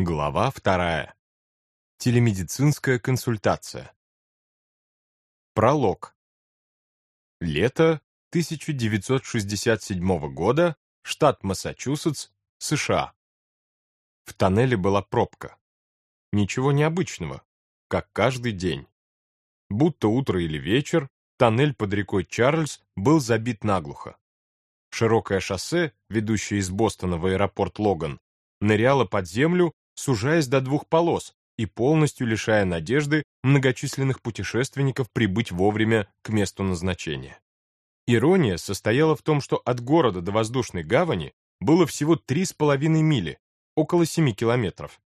Глава вторая. Телемедицинская консультация. Пролог. Лето 1967 года, штат Массачусетс, США. В тоннеле была пробка. Ничего необычного, как каждый день. Будто утро или вечер, тоннель под рекой Чарльз был забит наглухо. Широкое шоссе, ведущее из Бостона в аэропорт Логан, ныряло под землю сужаясь до двух полос и полностью лишая надежды многочисленных путешественников прибыть вовремя к месту назначения. Ирония состояла в том, что от города до воздушной гавани было всего 3,5 мили, около 7 километров.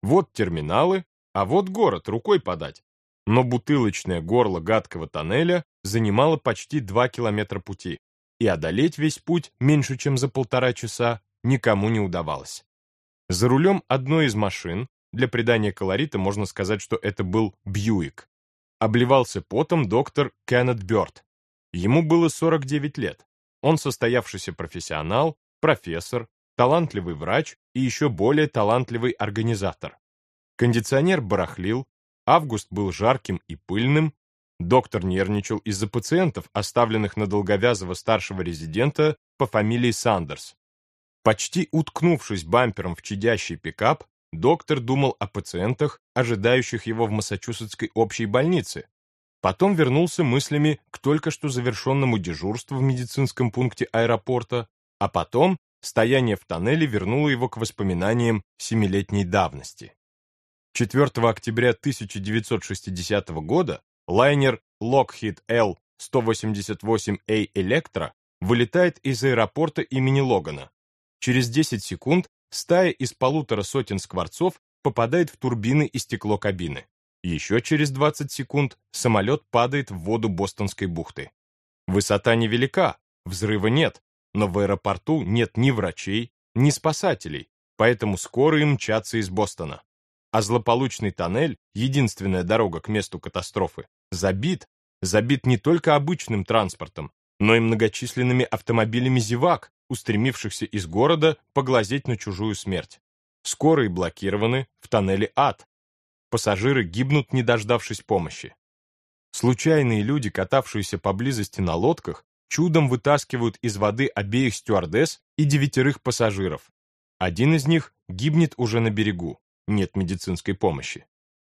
Вот терминалы, а вот город, рукой подать. Но бутылочное горло гадкого тоннеля занимало почти 2 километра пути, и одолеть весь путь меньше, чем за полтора часа, никому не удавалось. За рулем одной из машин, для придания колорита можно сказать, что это был Бьюик, обливался потом доктор Кеннет Бёрд. Ему было 49 лет. Он состоявшийся профессионал, профессор, талантливый врач и еще более талантливый организатор. Кондиционер барахлил, август был жарким и пыльным, доктор нервничал из-за пациентов, оставленных на долговязого старшего резидента по фамилии Сандерс. Почти уткнувшись бампером в чадящий пикап, доктор думал о пациентах, ожидающих его в Массачусетской общей больнице. Потом вернулся мыслями к только что завершенному дежурству в медицинском пункте аэропорта, а потом стояние в тоннеле вернуло его к воспоминаниям семилетней давности. 4 октября 1960 года лайнер Lockheed L-188A Electra вылетает из аэропорта имени Логана. Через 10 секунд стая из полутора сотен скворцов попадает в турбины и стекло кабины. Еще через 20 секунд самолет падает в воду Бостонской бухты. Высота невелика, взрыва нет, но в аэропорту нет ни врачей, ни спасателей, поэтому скорые мчатся из Бостона. А злополучный тоннель, единственная дорога к месту катастрофы, забит, забит не только обычным транспортом, но и многочисленными автомобилями зевак, устремившихся из города поглазеть на чужую смерть. Скорые блокированы, в тоннеле ад. Пассажиры гибнут, не дождавшись помощи. Случайные люди, катавшиеся поблизости на лодках, чудом вытаскивают из воды обеих стюардесс и девятерых пассажиров. Один из них гибнет уже на берегу, нет медицинской помощи.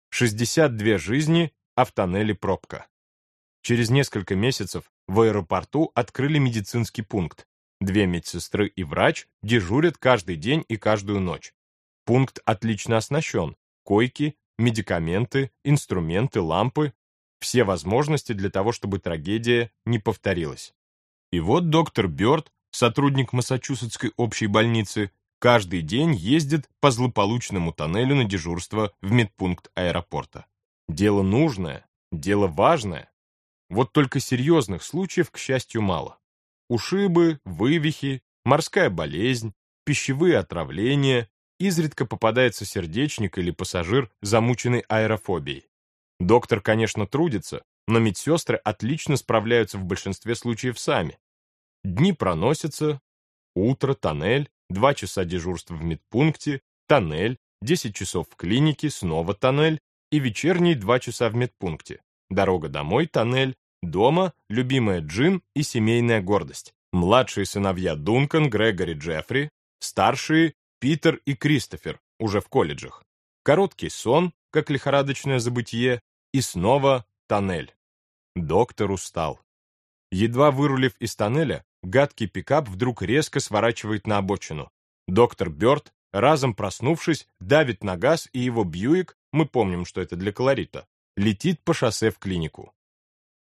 62 жизни, а в тоннеле пробка. Через несколько месяцев в аэропорту открыли медицинский пункт. Две медсестры и врач дежурят каждый день и каждую ночь. Пункт отлично оснащен. Койки, медикаменты, инструменты, лампы. Все возможности для того, чтобы трагедия не повторилась. И вот доктор Бёрд, сотрудник Массачусетской общей больницы, каждый день ездит по злополучному тоннелю на дежурство в медпункт аэропорта. Дело нужное, дело важное. Вот только серьезных случаев, к счастью, мало ушибы, вывихи, морская болезнь, пищевые отравления, изредка попадается сердечник или пассажир, замученный аэрофобией. Доктор, конечно, трудится, но медсестры отлично справляются в большинстве случаев сами. Дни проносятся, утро, тоннель, два часа дежурства в медпункте, тоннель, 10 часов в клинике, снова тоннель и вечерние два часа в медпункте. Дорога домой, тоннель, Дома любимая Джин и семейная гордость. Младшие сыновья Дункан, Грегори, Джеффри, старшие Питер и Кристофер, уже в колледжах. Короткий сон, как лихорадочное забытье, и снова тоннель. Доктор устал. Едва вырулив из тоннеля, гадкий пикап вдруг резко сворачивает на обочину. Доктор Бёрд, разом проснувшись, давит на газ, и его Бьюик, мы помним, что это для колорита, летит по шоссе в клинику.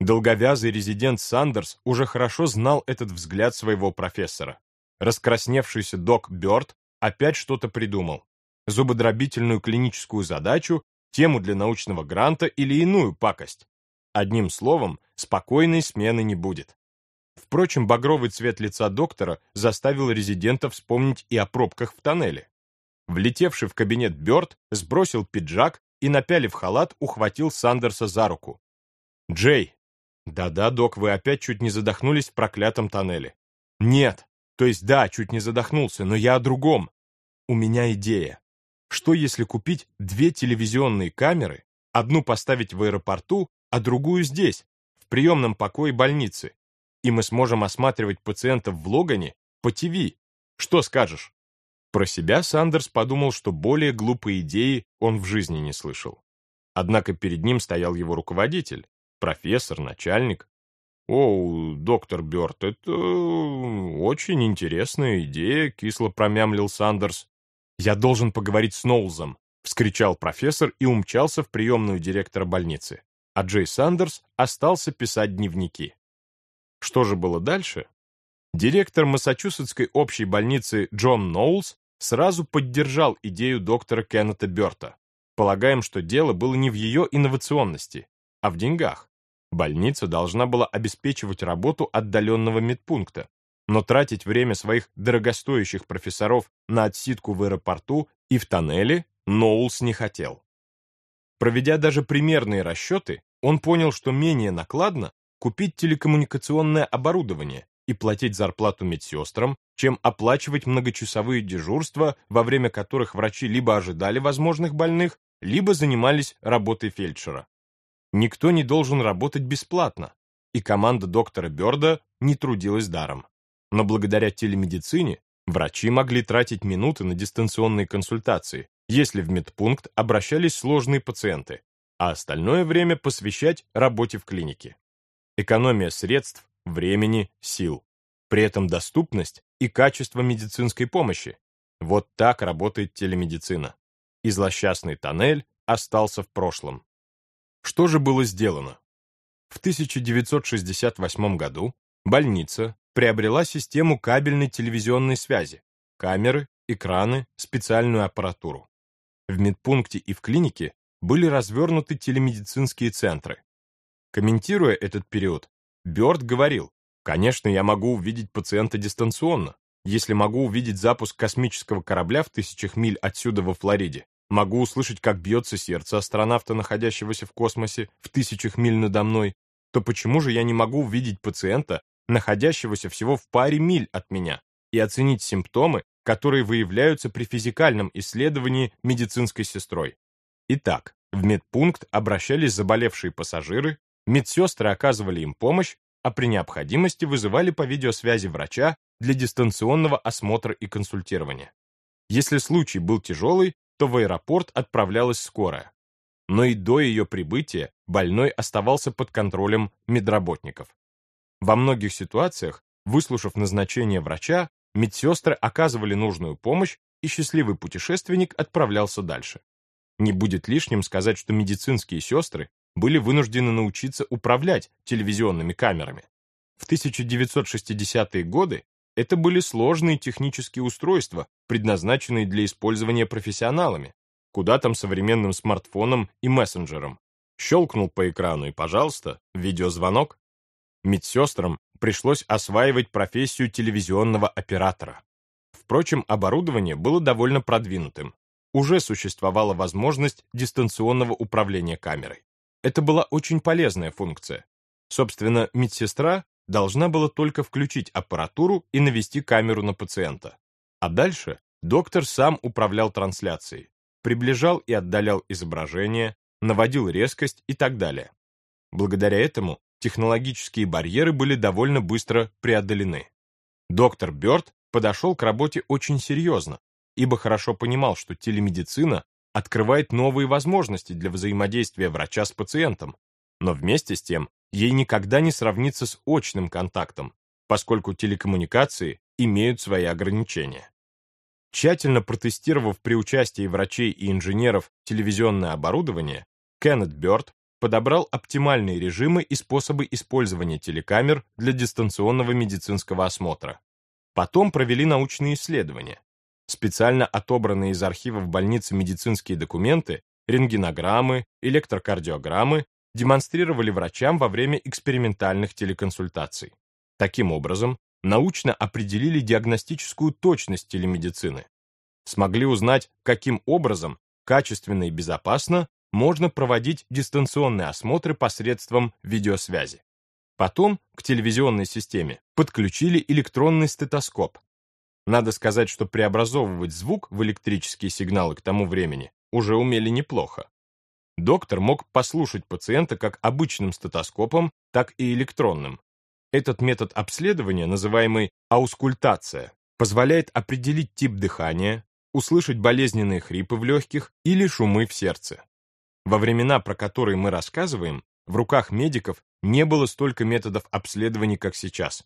Долговязый резидент Сандерс уже хорошо знал этот взгляд своего профессора. Раскрасневшийся док Бёрд опять что-то придумал. Зубодробительную клиническую задачу, тему для научного гранта или иную пакость. Одним словом, спокойной смены не будет. Впрочем, багровый цвет лица доктора заставил резидента вспомнить и о пробках в тоннеле. Влетевший в кабинет Бёрд сбросил пиджак и, напялив халат, ухватил Сандерса за руку. «Джей, да-да, док, вы опять чуть не задохнулись в проклятом тоннеле. Нет, то есть да, чуть не задохнулся, но я о другом. У меня идея. Что если купить две телевизионные камеры, одну поставить в аэропорту, а другую здесь, в приемном покое больницы, и мы сможем осматривать пациентов в Логане по ТВ? Что скажешь? Про себя Сандерс подумал, что более глупой идеи он в жизни не слышал. Однако перед ним стоял его руководитель, профессор, начальник. «О, доктор Бёрд, это очень интересная идея», — кисло промямлил Сандерс. «Я должен поговорить с Ноулзом», — вскричал профессор и умчался в приемную директора больницы. А Джей Сандерс остался писать дневники. Что же было дальше? Директор Массачусетской общей больницы Джон Ноулс сразу поддержал идею доктора Кеннета Бёрта. Полагаем, что дело было не в ее инновационности, а в деньгах. Больница должна была обеспечивать работу отдаленного медпункта, но тратить время своих дорогостоящих профессоров на отсидку в аэропорту и в тоннеле Ноулс не хотел. Проведя даже примерные расчеты, он понял, что менее накладно купить телекоммуникационное оборудование, и платить зарплату медсестрам, чем оплачивать многочасовые дежурства, во время которых врачи либо ожидали возможных больных, либо занимались работой фельдшера. Никто не должен работать бесплатно, и команда доктора Бёрда не трудилась даром. Но благодаря телемедицине врачи могли тратить минуты на дистанционные консультации, если в медпункт обращались сложные пациенты, а остальное время посвящать работе в клинике. Экономия средств времени, сил. При этом доступность и качество медицинской помощи. Вот так работает телемедицина. И злосчастный тоннель остался в прошлом. Что же было сделано? В 1968 году больница приобрела систему кабельной телевизионной связи, камеры, экраны, специальную аппаратуру. В медпункте и в клинике были развернуты телемедицинские центры. Комментируя этот период, Бёрд говорил, конечно, я могу увидеть пациента дистанционно. Если могу увидеть запуск космического корабля в тысячах миль отсюда во Флориде, могу услышать, как бьется сердце астронавта, находящегося в космосе в тысячах миль надо мной, то почему же я не могу увидеть пациента, находящегося всего в паре миль от меня, и оценить симптомы, которые выявляются при физикальном исследовании медицинской сестрой? Итак, в медпункт обращались заболевшие пассажиры, Медсестры оказывали им помощь, а при необходимости вызывали по видеосвязи врача для дистанционного осмотра и консультирования. Если случай был тяжелый, то в аэропорт отправлялась скорая. Но и до ее прибытия больной оставался под контролем медработников. Во многих ситуациях, выслушав назначение врача, медсестры оказывали нужную помощь, и счастливый путешественник отправлялся дальше. Не будет лишним сказать, что медицинские сестры были вынуждены научиться управлять телевизионными камерами. В 1960-е годы это были сложные технические устройства, предназначенные для использования профессионалами. Куда там современным смартфоном и мессенджером? Щелкнул по экрану и, пожалуйста, видеозвонок. Медсестрам пришлось осваивать профессию телевизионного оператора. Впрочем, оборудование было довольно продвинутым. Уже существовала возможность дистанционного управления камерой. Это была очень полезная функция. Собственно, медсестра должна была только включить аппаратуру и навести камеру на пациента. А дальше доктор сам управлял трансляцией, приближал и отдалял изображение, наводил резкость и так далее. Благодаря этому технологические барьеры были довольно быстро преодолены. Доктор Бёрд подошел к работе очень серьезно, ибо хорошо понимал, что телемедицина открывает новые возможности для взаимодействия врача с пациентом, но вместе с тем ей никогда не сравнится с очным контактом, поскольку телекоммуникации имеют свои ограничения. Тщательно протестировав при участии врачей и инженеров телевизионное оборудование, Кеннет Бёрд подобрал оптимальные режимы и способы использования телекамер для дистанционного медицинского осмотра. Потом провели научные исследования, Специально отобранные из архивов больницы медицинские документы, рентгенограммы, электрокардиограммы демонстрировали врачам во время экспериментальных телеконсультаций. Таким образом, научно определили диагностическую точность телемедицины. Смогли узнать, каким образом качественно и безопасно можно проводить дистанционные осмотры посредством видеосвязи. Потом к телевизионной системе подключили электронный стетоскоп, Надо сказать, что преобразовывать звук в электрические сигналы к тому времени уже умели неплохо. Доктор мог послушать пациента как обычным стетоскопом, так и электронным. Этот метод обследования, называемый аускультация, позволяет определить тип дыхания, услышать болезненные хрипы в легких или шумы в сердце. Во времена, про которые мы рассказываем, в руках медиков не было столько методов обследований, как сейчас.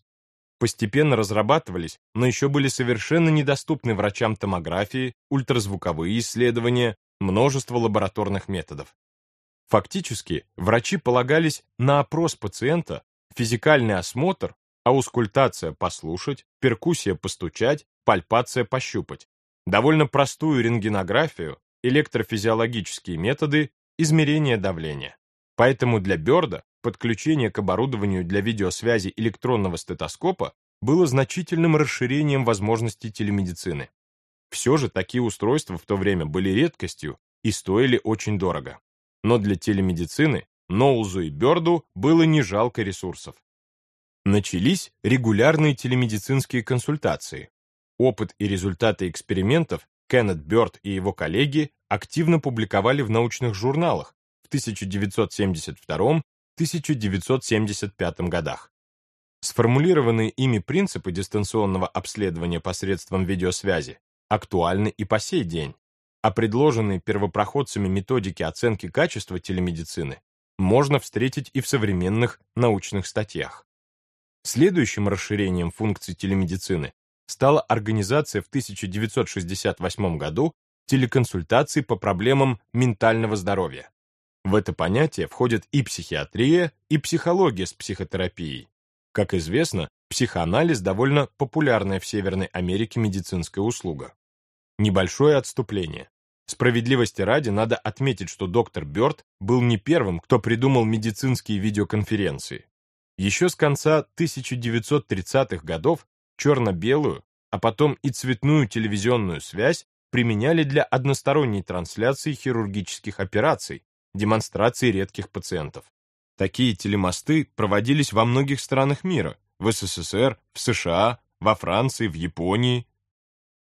Постепенно разрабатывались, но еще были совершенно недоступны врачам томографии, ультразвуковые исследования, множество лабораторных методов. Фактически, врачи полагались на опрос пациента, физикальный осмотр, аускультация послушать, перкуссия постучать, пальпация пощупать, довольно простую рентгенографию, электрофизиологические методы, измерения давления. Поэтому для Бёрда подключение к оборудованию для видеосвязи электронного стетоскопа было значительным расширением возможностей телемедицины. Все же такие устройства в то время были редкостью и стоили очень дорого. Но для телемедицины Ноузу и Бёрду было не жалко ресурсов. Начались регулярные телемедицинские консультации. Опыт и результаты экспериментов Кеннет Бёрд и его коллеги активно публиковали в научных журналах в 1972-1975 годах. Сформулированные ими принципы дистанционного обследования посредством видеосвязи актуальны и по сей день, а предложенные первопроходцами методики оценки качества телемедицины можно встретить и в современных научных статьях. Следующим расширением функций телемедицины стала организация в 1968 году телеконсультаций по проблемам ментального здоровья. В это понятие входят и психиатрия, и психология с психотерапией. Как известно, психоанализ довольно популярная в Северной Америке медицинская услуга. Небольшое отступление. Справедливости ради надо отметить, что доктор Бёрд был не первым, кто придумал медицинские видеоконференции. Еще с конца 1930-х годов черно-белую, а потом и цветную телевизионную связь применяли для односторонней трансляции хирургических операций, демонстрации редких пациентов. Такие телемосты проводились во многих странах мира, в СССР, в США, во Франции, в Японии.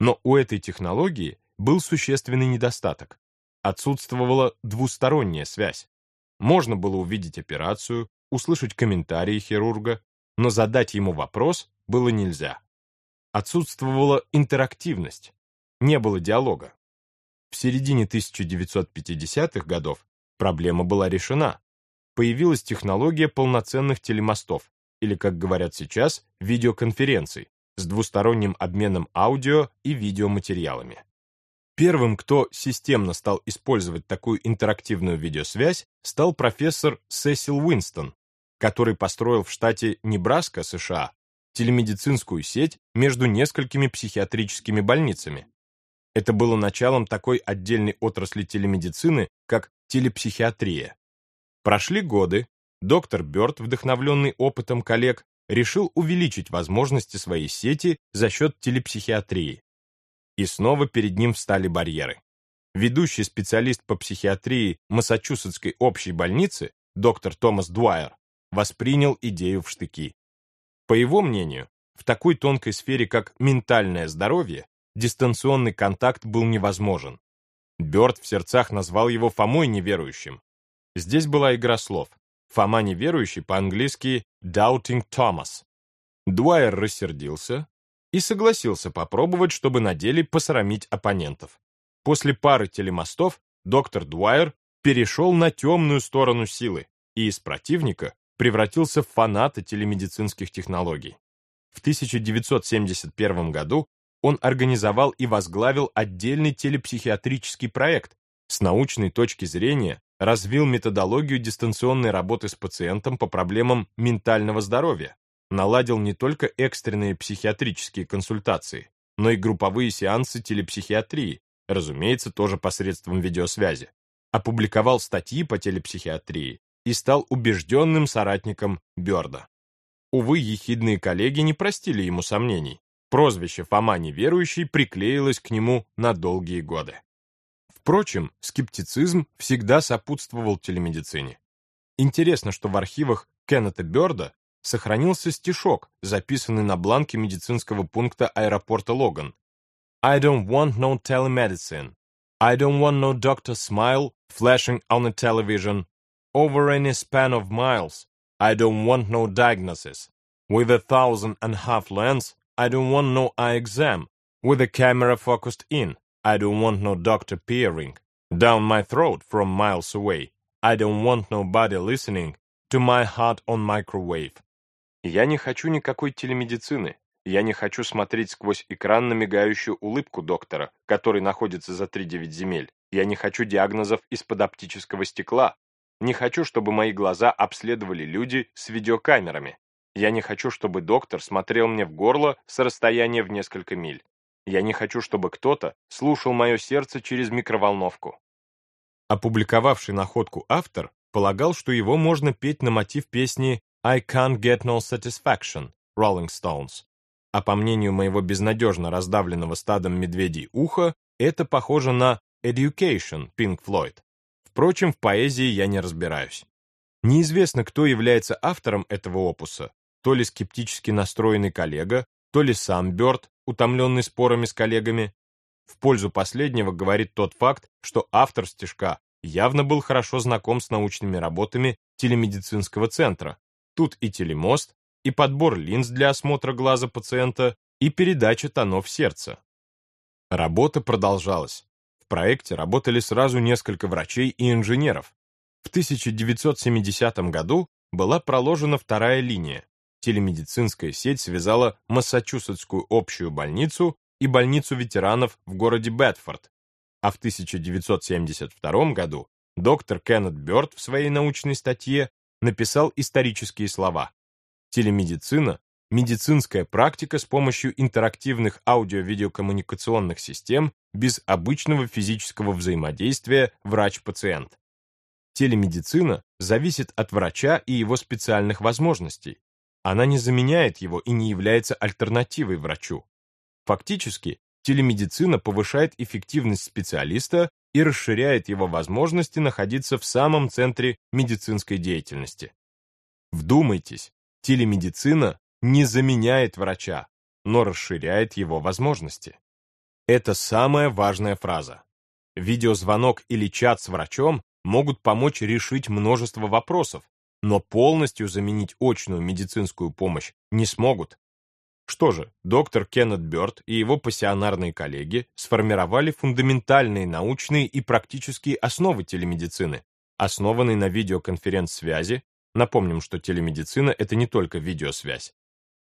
Но у этой технологии был существенный недостаток. Отсутствовала двусторонняя связь. Можно было увидеть операцию, услышать комментарии хирурга, но задать ему вопрос было нельзя. Отсутствовала интерактивность, не было диалога. В середине 1950-х годов проблема была решена. Появилась технология полноценных телемостов, или, как говорят сейчас, видеоконференций, с двусторонним обменом аудио и видеоматериалами. Первым, кто системно стал использовать такую интерактивную видеосвязь, стал профессор Сесил Уинстон, который построил в штате Небраска, США, телемедицинскую сеть между несколькими психиатрическими больницами. Это было началом такой отдельной отрасли телемедицины, как телепсихиатрия. Прошли годы, доктор Бёрд, вдохновленный опытом коллег, решил увеличить возможности своей сети за счет телепсихиатрии. И снова перед ним встали барьеры. Ведущий специалист по психиатрии Массачусетской общей больницы, доктор Томас Дуайер, воспринял идею в штыки. По его мнению, в такой тонкой сфере, как ментальное здоровье, дистанционный контакт был невозможен. Бёрд в сердцах назвал его Фомой неверующим. Здесь была игра слов. Фома неверующий по-английски «doubting Thomas». Дуайер рассердился, и согласился попробовать, чтобы на деле посрамить оппонентов. После пары телемостов доктор Дуайер перешел на темную сторону силы и из противника превратился в фаната телемедицинских технологий. В 1971 году он организовал и возглавил отдельный телепсихиатрический проект, с научной точки зрения развил методологию дистанционной работы с пациентом по проблемам ментального здоровья, наладил не только экстренные психиатрические консультации, но и групповые сеансы телепсихиатрии, разумеется, тоже посредством видеосвязи, опубликовал статьи по телепсихиатрии и стал убежденным соратником Бёрда. Увы, ехидные коллеги не простили ему сомнений. Прозвище Фома неверующий приклеилось к нему на долгие годы. Впрочем, скептицизм всегда сопутствовал телемедицине. Интересно, что в архивах Кеннета Бёрда сохранился стишок, записанный на бланке медицинского пункта аэропорта Логан. I don't want no telemedicine. I don't want no doctor smile flashing on the television over any span of miles. I don't want no diagnosis. With a thousand and half lens, I don't want no eye exam. With a camera focused in, I don't want no doctor peering down my throat from miles away. I don't want nobody listening to my heart on microwave. Я не хочу никакой телемедицины. Я не хочу смотреть сквозь экран на мигающую улыбку доктора, который находится за 3-9 земель. Я не хочу диагнозов из-под оптического стекла. Не хочу, чтобы мои глаза обследовали люди с видеокамерами. Я не хочу, чтобы доктор смотрел мне в горло с расстояния в несколько миль. Я не хочу, чтобы кто-то слушал мое сердце через микроволновку. Опубликовавший находку автор полагал, что его можно петь на мотив песни «I can't get no satisfaction» Rolling Stones. А по мнению моего безнадежно раздавленного стадом медведей уха, это похоже на «Education» Pink Floyd. Впрочем, в поэзии я не разбираюсь. Неизвестно, кто является автором этого опуса, то ли скептически настроенный коллега, то ли сам Бёрд, утомленный спорами с коллегами. В пользу последнего говорит тот факт, что автор стишка явно был хорошо знаком с научными работами телемедицинского центра. Тут и телемост, и подбор линз для осмотра глаза пациента, и передача тонов сердца. Работа продолжалась. В проекте работали сразу несколько врачей и инженеров. В 1970 году была проложена вторая линия, телемедицинская сеть связала Массачусетскую общую больницу и больницу ветеранов в городе Бетфорд, а в 1972 году доктор Кеннет Бёрд в своей научной статье написал исторические слова. Телемедицина – медицинская практика с помощью интерактивных аудио-видеокоммуникационных систем без обычного физического взаимодействия врач-пациент. Телемедицина зависит от врача и его специальных возможностей, она не заменяет его и не является альтернативой врачу. Фактически, телемедицина повышает эффективность специалиста и расширяет его возможности находиться в самом центре медицинской деятельности. Вдумайтесь, телемедицина не заменяет врача, но расширяет его возможности. Это самая важная фраза. Видеозвонок или чат с врачом могут помочь решить множество вопросов, но полностью заменить очную медицинскую помощь не смогут. Что же, доктор Кеннет Бёрд и его пассионарные коллеги сформировали фундаментальные научные и практические основы телемедицины, основанные на видеоконференц-связи. Напомним, что телемедицина — это не только видеосвязь.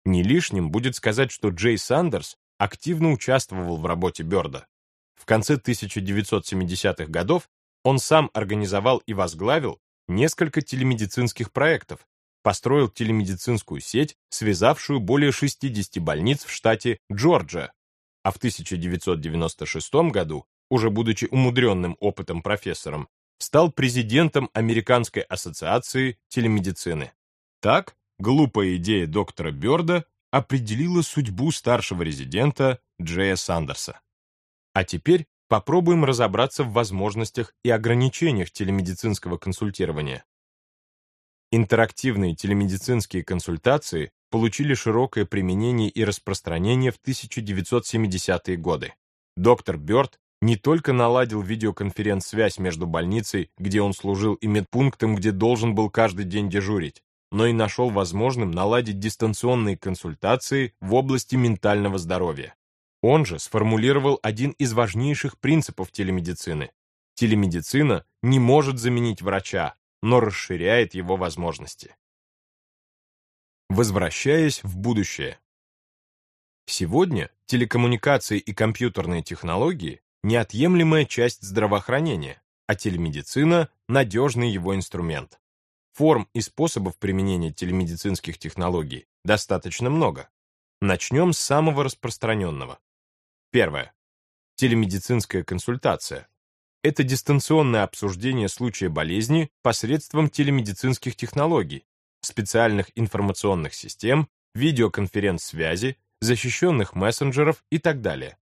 Не лишним будет сказать, что Джей Сандерс активно участвовал в работе Бёрда. В конце 1970-х годов он сам организовал и возглавил несколько телемедицинских проектов, построил телемедицинскую сеть, связавшую более 60 больниц в штате Джорджия, а в 1996 году, уже будучи умудренным опытом профессором, стал президентом Американской ассоциации телемедицины. Так, глупая идея доктора Бёрда определила судьбу старшего резидента Джея Сандерса. А теперь попробуем разобраться в возможностях и ограничениях телемедицинского консультирования. Интерактивные телемедицинские консультации получили широкое применение и распространение в 1970-е годы. Доктор Бёрд не только наладил видеоконференц-связь между больницей, где он служил, и медпунктом, где должен был каждый день дежурить, но и нашел возможным наладить дистанционные консультации в области ментального здоровья. Он же сформулировал один из важнейших принципов телемедицины. Телемедицина не может заменить врача, но расширяет его возможности. Возвращаясь в будущее. Сегодня телекоммуникации и компьютерные технологии – неотъемлемая часть здравоохранения, а телемедицина – надежный его инструмент. Форм и способов применения телемедицинских технологий достаточно много. Начнем с самого распространенного Первое. Телемедицинская консультация. Это дистанционное обсуждение случая болезни посредством телемедицинских технологий, специальных информационных систем, видеоконференц-связи, защищенных мессенджеров и так далее.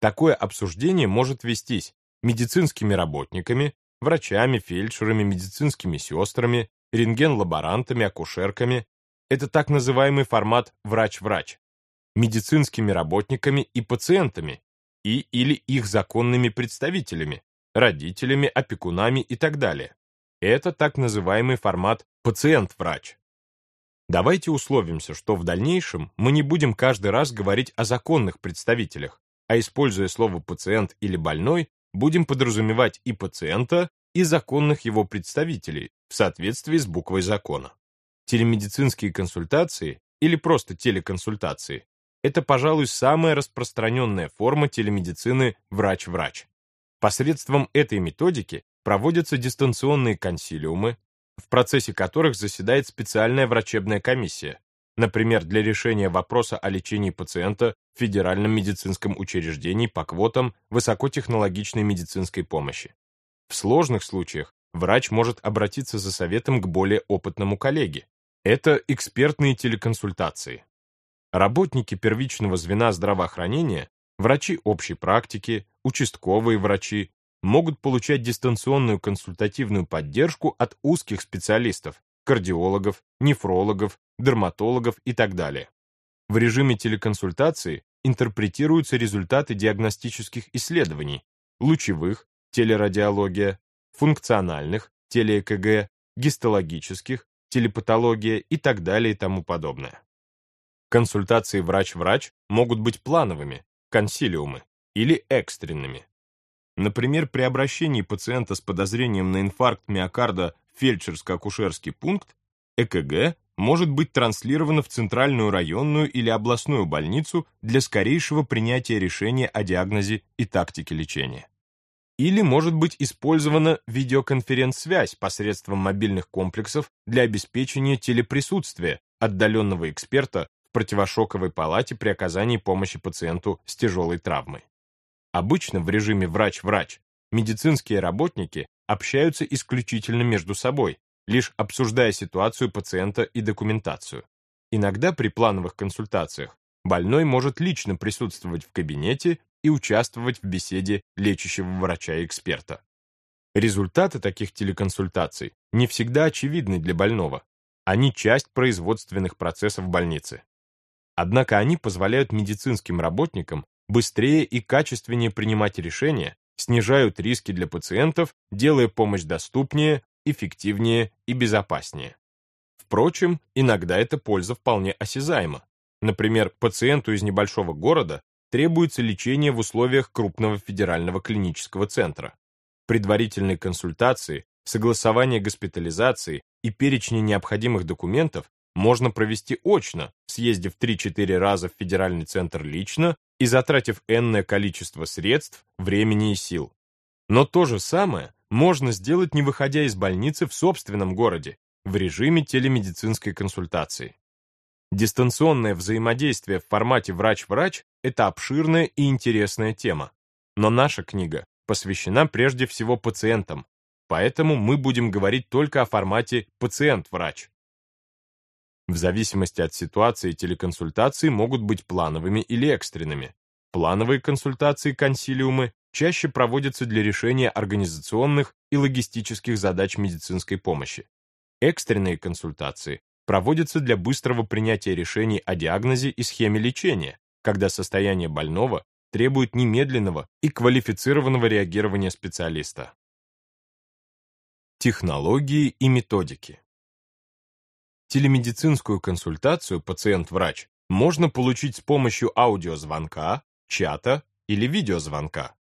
Такое обсуждение может вестись медицинскими работниками, врачами, фельдшерами, медицинскими сестрами, рентген-лаборантами, акушерками, это так называемый формат «врач-врач» медицинскими работниками и пациентами и или их законными представителями, родителями, опекунами и так далее. Это так называемый формат «пациент-врач». Давайте условимся, что в дальнейшем мы не будем каждый раз говорить о законных представителях, а используя слово «пациент» или «больной», будем подразумевать и пациента, и законных его представителей в соответствии с буквой закона. Телемедицинские консультации или просто телеконсультации – это, пожалуй, самая распространенная форма телемедицины врач-врач. Посредством этой методики проводятся дистанционные консилиумы, в процессе которых заседает специальная врачебная комиссия, например, для решения вопроса о лечении пациента в Федеральном медицинском учреждении по квотам высокотехнологичной медицинской помощи. В сложных случаях врач может обратиться за советом к более опытному коллеге. Это экспертные телеконсультации. Работники первичного звена здравоохранения, врачи общей практики, участковые врачи, могут получать дистанционную консультативную поддержку от узких специалистов, кардиологов, нефрологов, дерматологов и так далее. В режиме телеконсультации интерпретируются результаты диагностических исследований, лучевых, телерадиология, функциональных, теле-ЭКГ, гистологических, телепатология и так далее и тому подобное. Консультации врач-врач могут быть плановыми, консилиумы, или экстренными, Например, при обращении пациента с подозрением на инфаркт миокарда в фельдшерско-акушерский пункт ЭКГ может быть транслировано в центральную районную или областную больницу для скорейшего принятия решения о диагнозе и тактике лечения. Или может быть использована видеоконференц-связь посредством мобильных комплексов для обеспечения телеприсутствия отдаленного эксперта противошоковой палате при оказании помощи пациенту с тяжелой травмой. Обычно в режиме врач-врач медицинские работники общаются исключительно между собой, лишь обсуждая ситуацию пациента и документацию. Иногда при плановых консультациях больной может лично присутствовать в кабинете и участвовать в беседе лечащего врача и эксперта. Результаты таких телеконсультаций не всегда очевидны для больного. Они часть производственных процессов больницы. Однако они позволяют медицинским работникам быстрее и качественнее принимать решения, снижают риски для пациентов, делая помощь доступнее, эффективнее и безопаснее. Впрочем, иногда эта польза вполне осязаема. Например, пациенту из небольшого города требуется лечение в условиях крупного федерального клинического центра. Предварительные консультации, согласование госпитализации и перечни необходимых документов можно провести очно, съездив 3-4 раза в федеральный центр лично и затратив энное количество средств, времени и сил. Но то же самое можно сделать, не выходя из больницы в собственном городе, в режиме телемедицинской консультации. Дистанционное взаимодействие в формате врач-врач – это обширная и интересная тема. Но наша книга посвящена прежде всего пациентам, поэтому мы будем говорить только о формате пациент-врач. В зависимости от ситуации телеконсультации могут быть плановыми или экстренными. Плановые консультации консилиумы чаще проводятся для решения организационных и логистических задач медицинской помощи. Экстренные консультации проводятся для быстрого принятия решений о диагнозе и схеме лечения, когда состояние больного требует немедленного и квалифицированного реагирования специалиста. Технологии и методики Телемедицинскую консультацию пациент-врач можно получить с помощью аудиозвонка, чата или видеозвонка.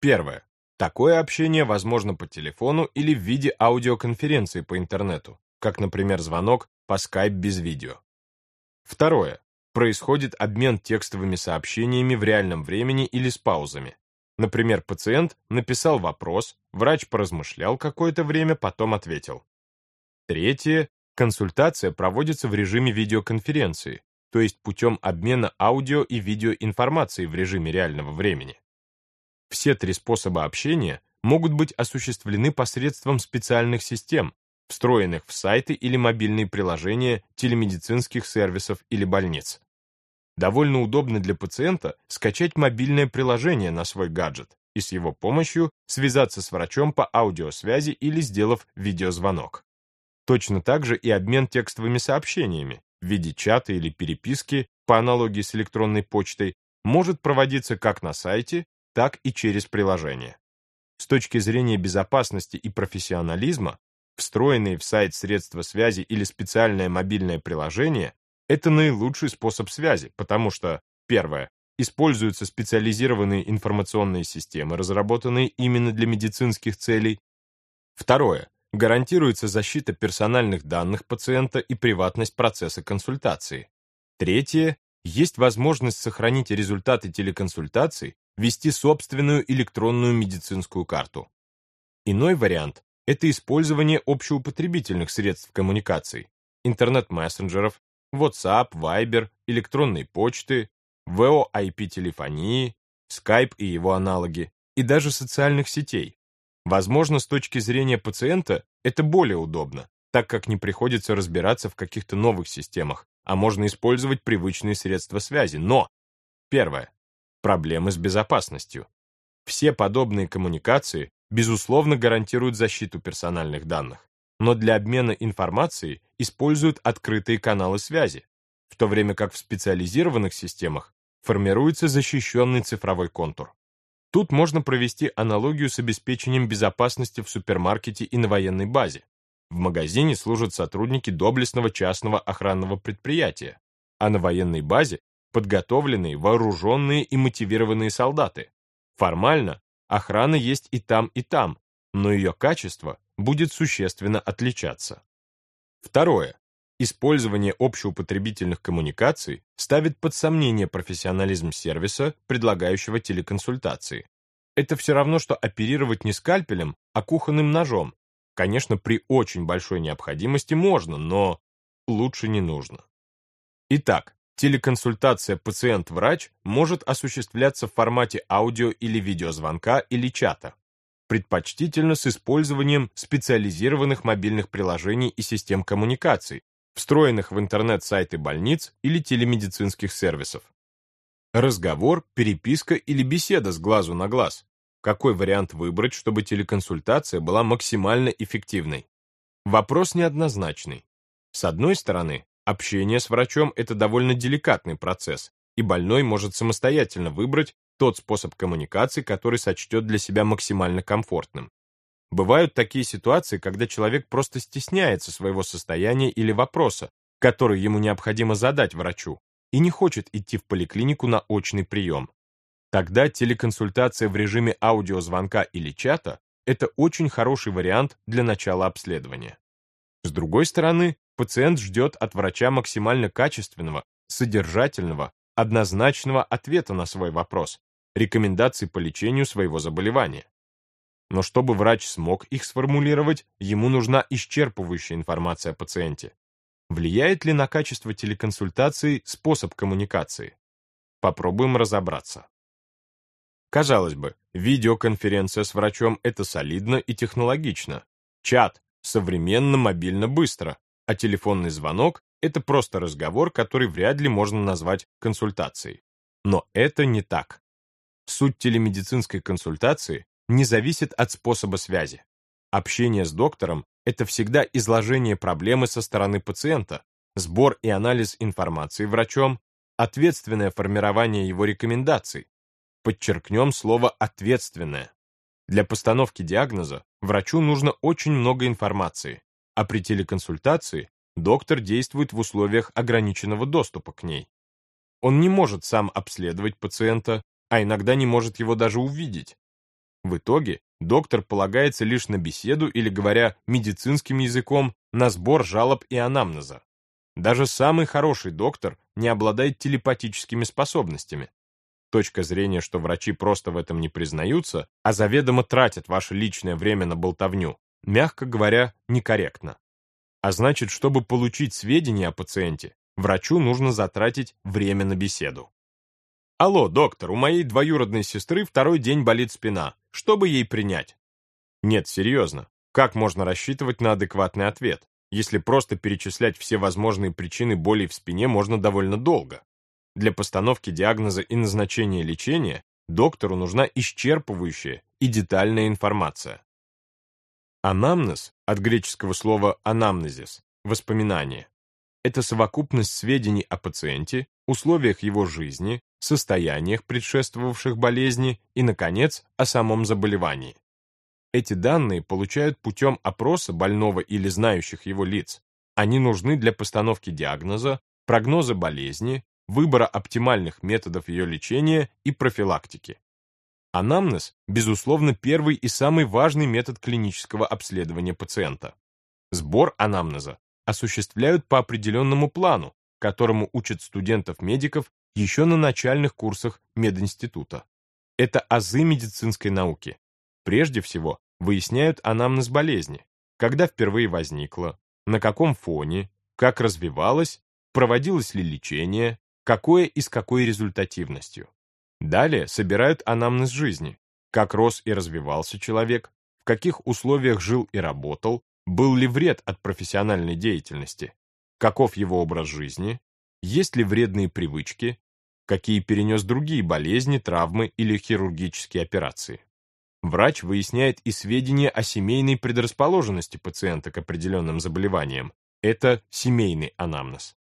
Первое. Такое общение возможно по телефону или в виде аудиоконференции по интернету, как, например, звонок по Skype без видео. Второе. Происходит обмен текстовыми сообщениями в реальном времени или с паузами. Например, пациент написал вопрос, врач поразмышлял какое-то время, потом ответил. Третье Консультация проводится в режиме видеоконференции, то есть путем обмена аудио и видеоинформацией в режиме реального времени. Все три способа общения могут быть осуществлены посредством специальных систем, встроенных в сайты или мобильные приложения телемедицинских сервисов или больниц. Довольно удобно для пациента скачать мобильное приложение на свой гаджет и с его помощью связаться с врачом по аудиосвязи или сделав видеозвонок. Точно так же и обмен текстовыми сообщениями в виде чата или переписки по аналогии с электронной почтой может проводиться как на сайте, так и через приложение. С точки зрения безопасности и профессионализма, встроенные в сайт средства связи или специальное мобильное приложение – это наилучший способ связи, потому что, первое, используются специализированные информационные системы, разработанные именно для медицинских целей. Второе, гарантируется защита персональных данных пациента и приватность процесса консультации. Третье, есть возможность сохранить результаты телеконсультаций, вести собственную электронную медицинскую карту. Иной вариант – это использование общеупотребительных средств коммуникаций, интернет-мессенджеров, WhatsApp, Viber, электронной почты, VoIP-телефонии, Skype и его аналоги, и даже социальных сетей. Возможно, с точки зрения пациента это более удобно, так как не приходится разбираться в каких-то новых системах, а можно использовать привычные средства связи. Но, первое, проблемы с безопасностью. Все подобные коммуникации, безусловно, гарантируют защиту персональных данных, но для обмена информацией используют открытые каналы связи, в то время как в специализированных системах формируется защищенный цифровой контур. Тут можно провести аналогию с обеспечением безопасности в супермаркете и на военной базе. В магазине служат сотрудники доблестного частного охранного предприятия, а на военной базе подготовленные, вооруженные и мотивированные солдаты. Формально охрана есть и там, и там, но ее качество будет существенно отличаться. Второе. Использование общеупотребительных коммуникаций ставит под сомнение профессионализм сервиса, предлагающего телеконсультации. Это все равно, что оперировать не скальпелем, а кухонным ножом, Конечно, при очень большой необходимости можно, но лучше не нужно. Итак, телеконсультация пациент-врач может осуществляться в формате аудио- или видеозвонка или чата, предпочтительно с использованием специализированных мобильных приложений и систем коммуникаций, встроенных в интернет-сайты больниц или телемедицинских сервисов. Разговор, переписка или беседа с глазу на глаз какой вариант выбрать, чтобы телеконсультация была максимально эффективной. Вопрос неоднозначный. С одной стороны, общение с врачом – это довольно деликатный процесс, и больной может самостоятельно выбрать тот способ коммуникации, который сочтет для себя максимально комфортным. Бывают такие ситуации, когда человек просто стесняется своего состояния или вопроса, который ему необходимо задать врачу, и не хочет идти в поликлинику на очный прием. Тогда телеконсультация в режиме аудиозвонка или чата – это очень хороший вариант для начала обследования. С другой стороны, пациент ждет от врача максимально качественного, содержательного, однозначного ответа на свой вопрос, рекомендаций по лечению своего заболевания. Но чтобы врач смог их сформулировать, ему нужна исчерпывающая информация о пациенте. Влияет ли на качество телеконсультации способ коммуникации? Попробуем разобраться. Казалось бы, видеоконференция с врачом – это солидно и технологично. Чат – современно, мобильно, быстро. А телефонный звонок – это просто разговор, который вряд ли можно назвать консультацией. Но это не так. Суть телемедицинской консультации не зависит от способа связи. Общение с доктором – это всегда изложение проблемы со стороны пациента, сбор и анализ информации врачом, ответственное формирование его рекомендаций, Подчеркнем слово «ответственное». Для постановки диагноза врачу нужно очень много информации, а при телеконсультации доктор действует в условиях ограниченного доступа к ней. Он не может сам обследовать пациента, а иногда не может его даже увидеть. В итоге доктор полагается лишь на беседу или, говоря медицинским языком, на сбор жалоб и анамнеза. Даже самый хороший доктор не обладает телепатическими способностями. Точка зрения, что врачи просто в этом не признаются, а заведомо тратят ваше личное время на болтовню, мягко говоря, некорректно. А значит, чтобы получить сведения о пациенте, врачу нужно затратить время на беседу. «Алло, доктор, у моей двоюродной сестры второй день болит спина. Что бы ей принять?» Нет, серьезно. Как можно рассчитывать на адекватный ответ, если просто перечислять все возможные причины боли в спине можно довольно долго? Для постановки диагноза и назначения лечения доктору нужна исчерпывающая и детальная информация. Анамнез, от греческого слова анамнезис, воспоминание, это совокупность сведений о пациенте, условиях его жизни, состояниях, предшествовавших болезни и, наконец, о самом заболевании. Эти данные получают путем опроса больного или знающих его лиц. Они нужны для постановки диагноза, прогноза болезни, выбора оптимальных методов ее лечения и профилактики. Анамнез, безусловно, первый и самый важный метод клинического обследования пациента. Сбор анамнеза осуществляют по определенному плану, которому учат студентов-медиков еще на начальных курсах мединститута. Это азы медицинской науки. Прежде всего, выясняют анамнез болезни, когда впервые возникла, на каком фоне, как развивалась, проводилось ли лечение, какое и с какой результативностью. Далее собирают анамнез жизни, как рос и развивался человек, в каких условиях жил и работал, был ли вред от профессиональной деятельности, каков его образ жизни, есть ли вредные привычки, какие перенес другие болезни, травмы или хирургические операции. Врач выясняет и сведения о семейной предрасположенности пациента к определенным заболеваниям. Это семейный анамнез.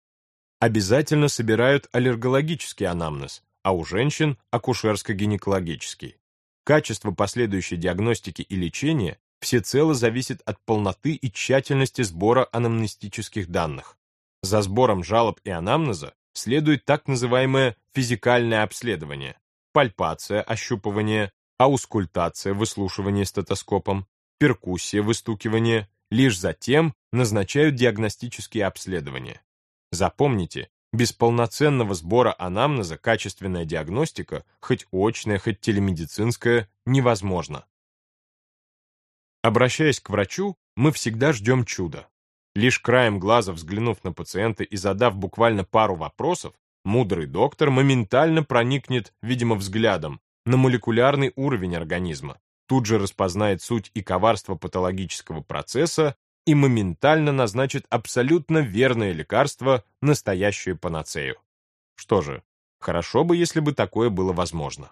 Обязательно собирают аллергологический анамнез, а у женщин – акушерско-гинекологический. Качество последующей диагностики и лечения всецело зависит от полноты и тщательности сбора анамнестических данных. За сбором жалоб и анамнеза следует так называемое физикальное обследование, пальпация, ощупывание, аускультация, выслушивание стетоскопом, перкуссия, выстукивание, лишь затем назначают диагностические обследования. Запомните, без полноценного сбора анамнеза качественная диагностика, хоть очная, хоть телемедицинская, невозможна. Обращаясь к врачу, мы всегда ждем чуда. Лишь краем глаза взглянув на пациента и задав буквально пару вопросов, мудрый доктор моментально проникнет, видимо, взглядом на молекулярный уровень организма, тут же распознает суть и коварство патологического процесса и моментально назначит абсолютно верное лекарство, настоящую панацею. Что же, хорошо бы, если бы такое было возможно.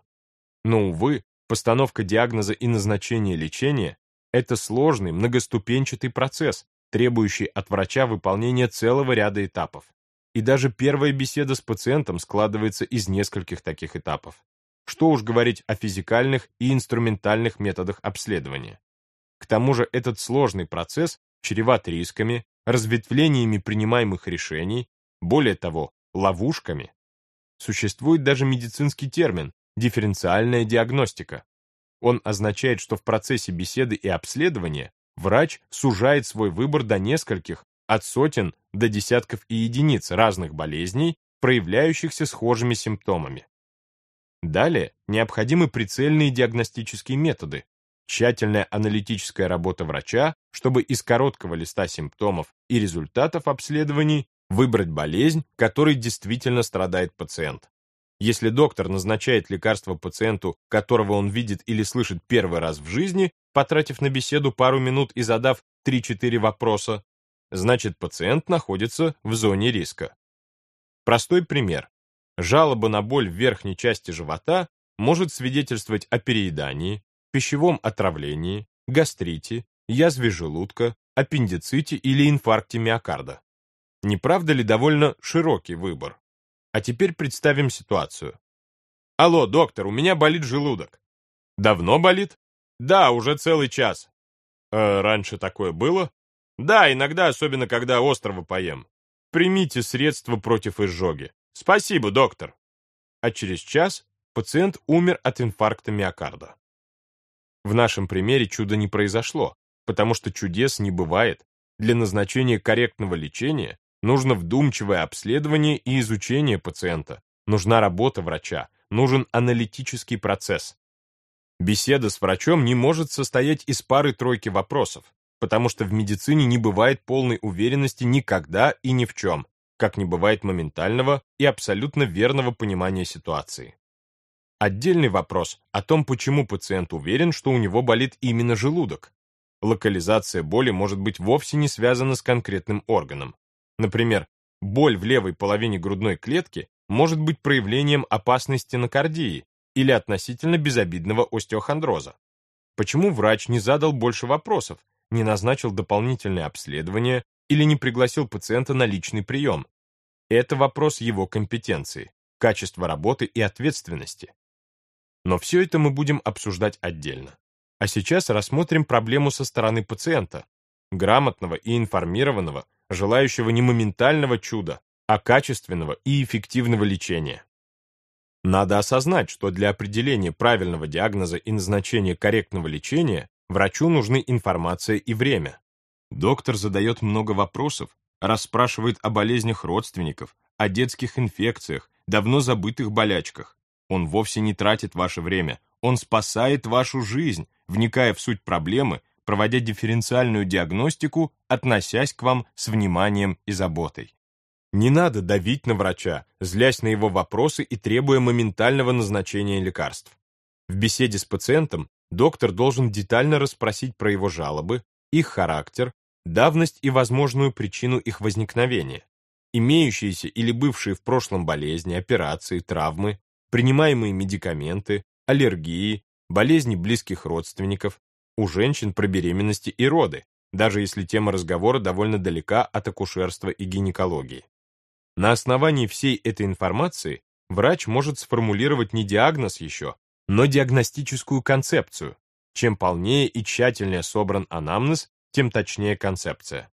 Но, увы, постановка диагноза и назначение лечения – это сложный, многоступенчатый процесс, требующий от врача выполнения целого ряда этапов. И даже первая беседа с пациентом складывается из нескольких таких этапов. Что уж говорить о физикальных и инструментальных методах обследования. К тому же этот сложный процесс чреват рисками, разветвлениями принимаемых решений, более того, ловушками. Существует даже медицинский термин «дифференциальная диагностика». Он означает, что в процессе беседы и обследования врач сужает свой выбор до нескольких, от сотен до десятков и единиц разных болезней, проявляющихся схожими симптомами. Далее необходимы прицельные диагностические методы, тщательная аналитическая работа врача, чтобы из короткого листа симптомов и результатов обследований выбрать болезнь, которой действительно страдает пациент. Если доктор назначает лекарство пациенту, которого он видит или слышит первый раз в жизни, потратив на беседу пару минут и задав 3-4 вопроса, значит пациент находится в зоне риска. Простой пример. Жалоба на боль в верхней части живота может свидетельствовать о переедании, пищевом отравлении, гастрите, язве желудка, аппендиците или инфаркте миокарда. Не правда ли довольно широкий выбор? А теперь представим ситуацию. Алло, доктор, у меня болит желудок. Давно болит? Да, уже целый час. Э, раньше такое было? Да, иногда, особенно когда острого поем. Примите средства против изжоги. Спасибо, доктор. А через час пациент умер от инфаркта миокарда. В нашем примере чудо не произошло, потому что чудес не бывает. Для назначения корректного лечения нужно вдумчивое обследование и изучение пациента, нужна работа врача, нужен аналитический процесс. Беседа с врачом не может состоять из пары-тройки вопросов, потому что в медицине не бывает полной уверенности никогда и ни в чем, как не бывает моментального и абсолютно верного понимания ситуации. Отдельный вопрос о том, почему пациент уверен, что у него болит именно желудок. Локализация боли может быть вовсе не связана с конкретным органом. Например, боль в левой половине грудной клетки может быть проявлением опасной стенокардии или относительно безобидного остеохондроза. Почему врач не задал больше вопросов, не назначил дополнительное обследование или не пригласил пациента на личный прием. Это вопрос его компетенции, качества работы и ответственности. Но все это мы будем обсуждать отдельно. А сейчас рассмотрим проблему со стороны пациента, грамотного и информированного, желающего не моментального чуда, а качественного и эффективного лечения. Надо осознать, что для определения правильного диагноза и назначения корректного лечения врачу нужны информация и время. Доктор задает много вопросов, расспрашивает о болезнях родственников, о детских инфекциях, давно забытых болячках. Он вовсе не тратит ваше время, он спасает вашу жизнь, вникая в суть проблемы, проводя дифференциальную диагностику, относясь к вам с вниманием и заботой. Не надо давить на врача, злясь на его вопросы и требуя моментального назначения лекарств. В беседе с пациентом доктор должен детально расспросить про его жалобы, их характер, давность и возможную причину их возникновения, имеющиеся или бывшие в прошлом болезни, операции, травмы, принимаемые медикаменты, аллергии, болезни близких родственников, у женщин про беременности и роды, даже если тема разговора довольно далека от акушерства и гинекологии. На основании всей этой информации врач может сформулировать не диагноз еще, но диагностическую концепцию. Чем полнее и тщательнее собран анамнез, тем точнее концепция.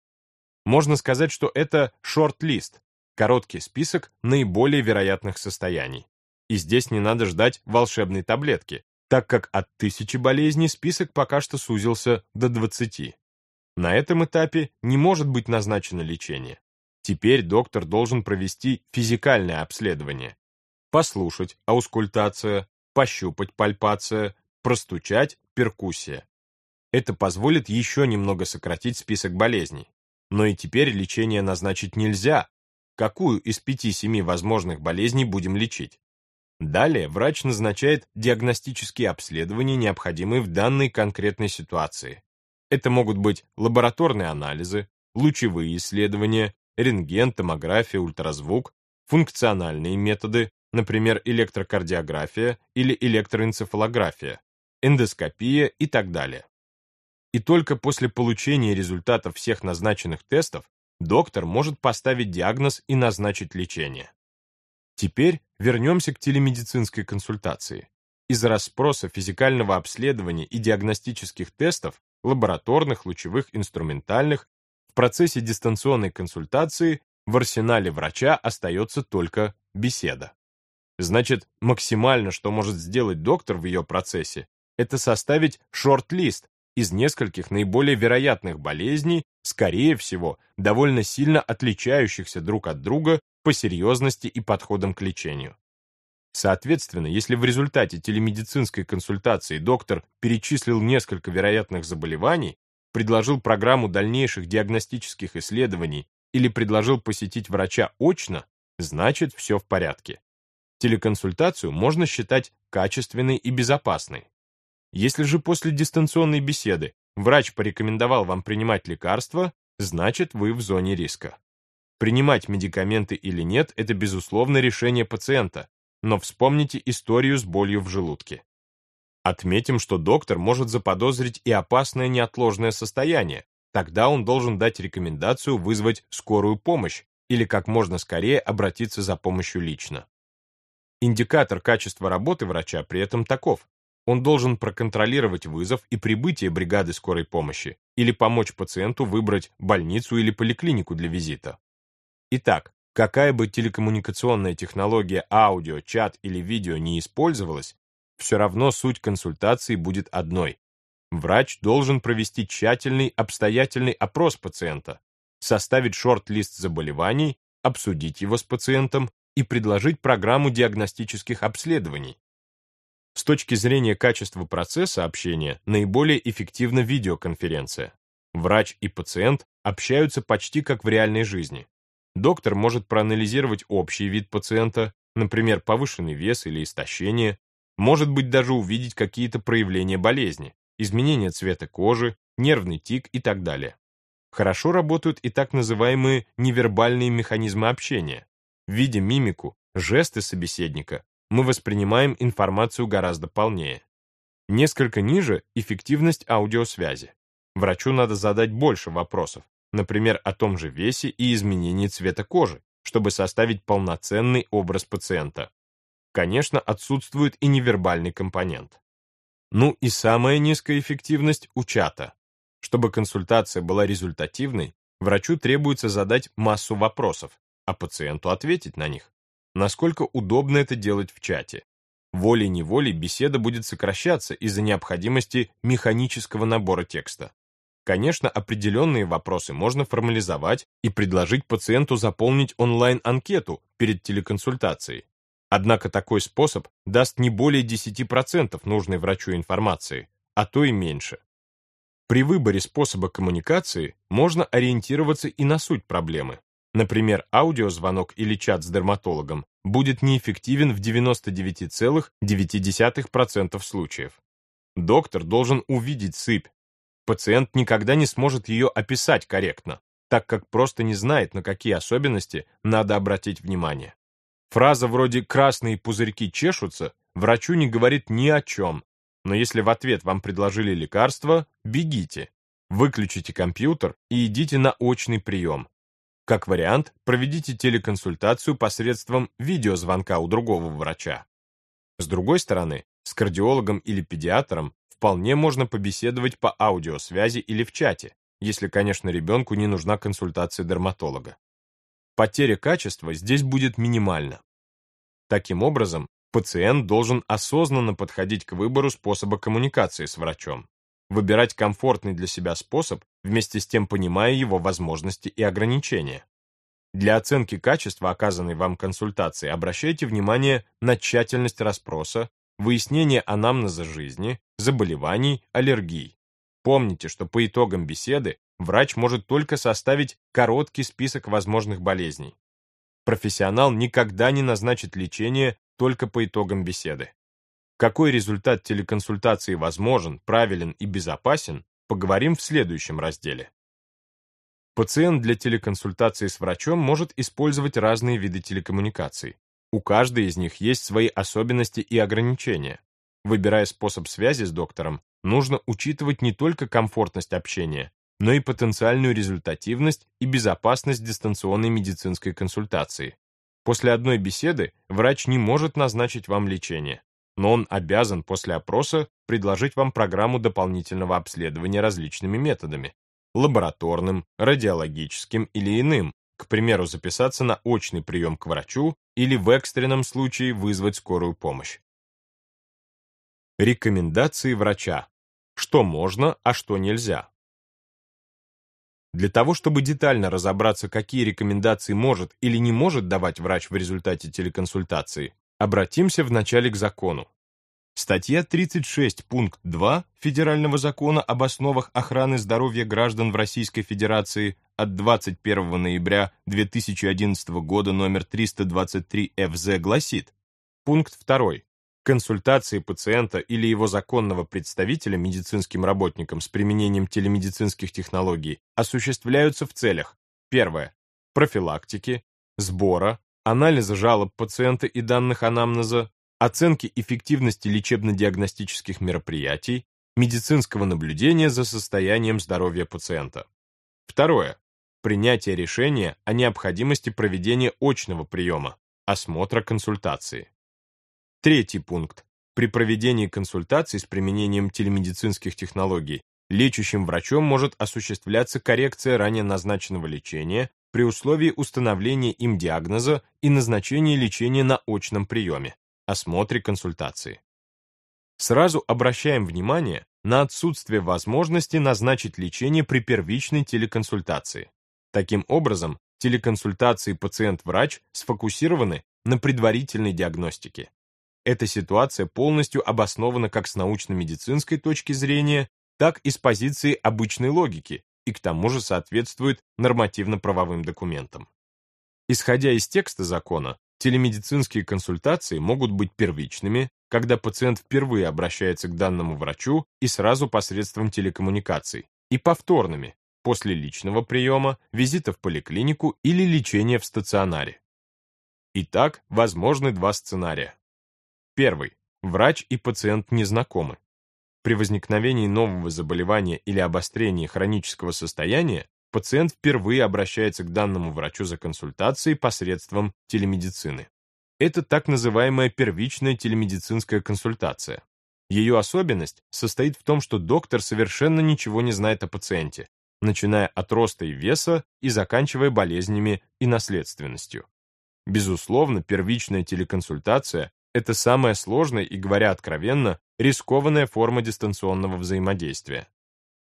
Можно сказать, что это шорт-лист, короткий список наиболее вероятных состояний. И здесь не надо ждать волшебной таблетки, так как от тысячи болезней список пока что сузился до 20. На этом этапе не может быть назначено лечение. Теперь доктор должен провести физикальное обследование. Послушать, аускультация, пощупать, пальпация, простучать, перкуссия. Это позволит еще немного сократить список болезней. Но и теперь лечение назначить нельзя. Какую из 5-7 возможных болезней будем лечить? Далее врач назначает диагностические обследования, необходимые в данной конкретной ситуации. Это могут быть лабораторные анализы, лучевые исследования, рентген, томография, ультразвук, функциональные методы, например, электрокардиография или электроэнцефалография, эндоскопия и так далее. И только после получения результатов всех назначенных тестов доктор может поставить диагноз и назначить лечение. Теперь вернемся к телемедицинской консультации. Из расспроса физикального обследования и диагностических тестов, лабораторных, лучевых, инструментальных, процессе дистанционной консультации в арсенале врача остается только беседа. Значит, максимально, что может сделать доктор в ее процессе, это составить шорт-лист из нескольких наиболее вероятных болезней, скорее всего, довольно сильно отличающихся друг от друга по серьезности и подходам к лечению. Соответственно, если в результате телемедицинской консультации доктор перечислил несколько вероятных заболеваний, предложил программу дальнейших диагностических исследований или предложил посетить врача очно, значит все в порядке. Телеконсультацию можно считать качественной и безопасной. Если же после дистанционной беседы врач порекомендовал вам принимать лекарства, значит вы в зоне риска. Принимать медикаменты или нет – это безусловно решение пациента, но вспомните историю с болью в желудке. Отметим, что доктор может заподозрить и опасное неотложное состояние. Тогда он должен дать рекомендацию вызвать скорую помощь или как можно скорее обратиться за помощью лично. Индикатор качества работы врача при этом таков. Он должен проконтролировать вызов и прибытие бригады скорой помощи или помочь пациенту выбрать больницу или поликлинику для визита. Итак, какая бы телекоммуникационная технология аудио, чат или видео не использовалась, все равно суть консультации будет одной. Врач должен провести тщательный, обстоятельный опрос пациента, составить шорт-лист заболеваний, обсудить его с пациентом и предложить программу диагностических обследований. С точки зрения качества процесса общения наиболее эффективна видеоконференция. Врач и пациент общаются почти как в реальной жизни. Доктор может проанализировать общий вид пациента, например, повышенный вес или истощение, может быть даже увидеть какие-то проявления болезни, изменение цвета кожи, нервный тик и так далее. Хорошо работают и так называемые невербальные механизмы общения. Видя мимику, жесты собеседника, мы воспринимаем информацию гораздо полнее. Несколько ниже эффективность аудиосвязи. врачу надо задать больше вопросов, например, о том же весе и изменении цвета кожи, чтобы составить полноценный образ пациента. Конечно, отсутствует и невербальный компонент. Ну и самая низкая эффективность у чата. Чтобы консультация была результативной, врачу требуется задать массу вопросов, а пациенту ответить на них. Насколько удобно это делать в чате? Волей-неволей беседа будет сокращаться из-за необходимости механического набора текста. Конечно, определенные вопросы можно формализовать и предложить пациенту заполнить онлайн-анкету перед телеконсультацией. Однако такой способ даст не более 10% нужной врачу информации, а то и меньше. При выборе способа коммуникации можно ориентироваться и на суть проблемы. Например, аудиозвонок или чат с дерматологом будет неэффективен в 99,9% случаев. Доктор должен увидеть сыпь. Пациент никогда не сможет ее описать корректно, так как просто не знает, на какие особенности надо обратить внимание. Фраза вроде «красные пузырьки чешутся» врачу не говорит ни о чем, но если в ответ вам предложили лекарство, бегите. Выключите компьютер и идите на очный прием. Как вариант, проведите телеконсультацию посредством видеозвонка у другого врача. С другой стороны, с кардиологом или педиатром вполне можно побеседовать по аудиосвязи или в чате, если, конечно, ребенку не нужна консультация дерматолога. Потеря качества здесь будет минимальна. Таким образом, пациент должен осознанно подходить к выбору способа коммуникации с врачом выбирать комфортный для себя способ, вместе с тем понимая его возможности и ограничения. Для оценки качества оказанной вам консультации обращайте внимание на тщательность расспроса, выяснение анамнеза жизни, заболеваний, аллергий. Помните, что по итогам беседы врач может только составить короткий список возможных болезней. Профессионал никогда не назначит лечение только по итогам беседы. Какой результат телеконсультации возможен, правилен и безопасен, поговорим в следующем разделе. Пациент для телеконсультации с врачом может использовать разные виды телекоммуникаций. У каждой из них есть свои особенности и ограничения. Выбирая способ связи с доктором, нужно учитывать не только комфортность общения, но и потенциальную результативность и безопасность дистанционной медицинской консультации. После одной беседы врач не может назначить вам лечение но он обязан после опроса предложить вам программу дополнительного обследования различными методами – лабораторным, радиологическим или иным, к примеру, записаться на очный прием к врачу или в экстренном случае вызвать скорую помощь. Рекомендации врача. Что можно, а что нельзя. Для того, чтобы детально разобраться, какие рекомендации может или не может давать врач в результате телеконсультации, Обратимся вначале к закону. Статья 36, пункт 2 Федерального закона об основах охраны здоровья граждан в Российской Федерации от 21 ноября 2011 года номер 323 ФЗ гласит, пункт 2. Консультации пациента или его законного представителя медицинским работникам с применением телемедицинских технологий осуществляются в целях первое профилактики, сбора, анализа жалоб пациента и данных анамнеза, оценки эффективности лечебно-диагностических мероприятий, медицинского наблюдения за состоянием здоровья пациента. Второе. Принятие решения о необходимости проведения очного приема, осмотра консультации. Третий пункт. При проведении консультаций с применением телемедицинских технологий лечащим врачом может осуществляться коррекция ранее назначенного лечения при условии установления им диагноза и назначения лечения на очном приеме, осмотре консультации. Сразу обращаем внимание на отсутствие возможности назначить лечение при первичной телеконсультации. Таким образом, телеконсультации пациент-врач сфокусированы на предварительной диагностике. Эта ситуация полностью обоснована как с научно-медицинской точки зрения, так и с позиции обычной логики, и к тому же соответствует нормативно-правовым документам. Исходя из текста закона, телемедицинские консультации могут быть первичными, когда пациент впервые обращается к данному врачу и сразу посредством телекоммуникаций, и повторными, после личного приема, визита в поликлинику или лечения в стационаре. Итак, возможны два сценария. Первый. Врач и пациент не знакомы. при возникновении нового заболевания или обострении хронического состояния пациент впервые обращается к данному врачу за консультацией посредством телемедицины. Это так называемая первичная телемедицинская консультация. Ее особенность состоит в том, что доктор совершенно ничего не знает о пациенте, начиная от роста и веса и заканчивая болезнями и наследственностью. Безусловно, первичная телеконсультация – это самая сложная и, говоря откровенно, рискованная форма дистанционного взаимодействия.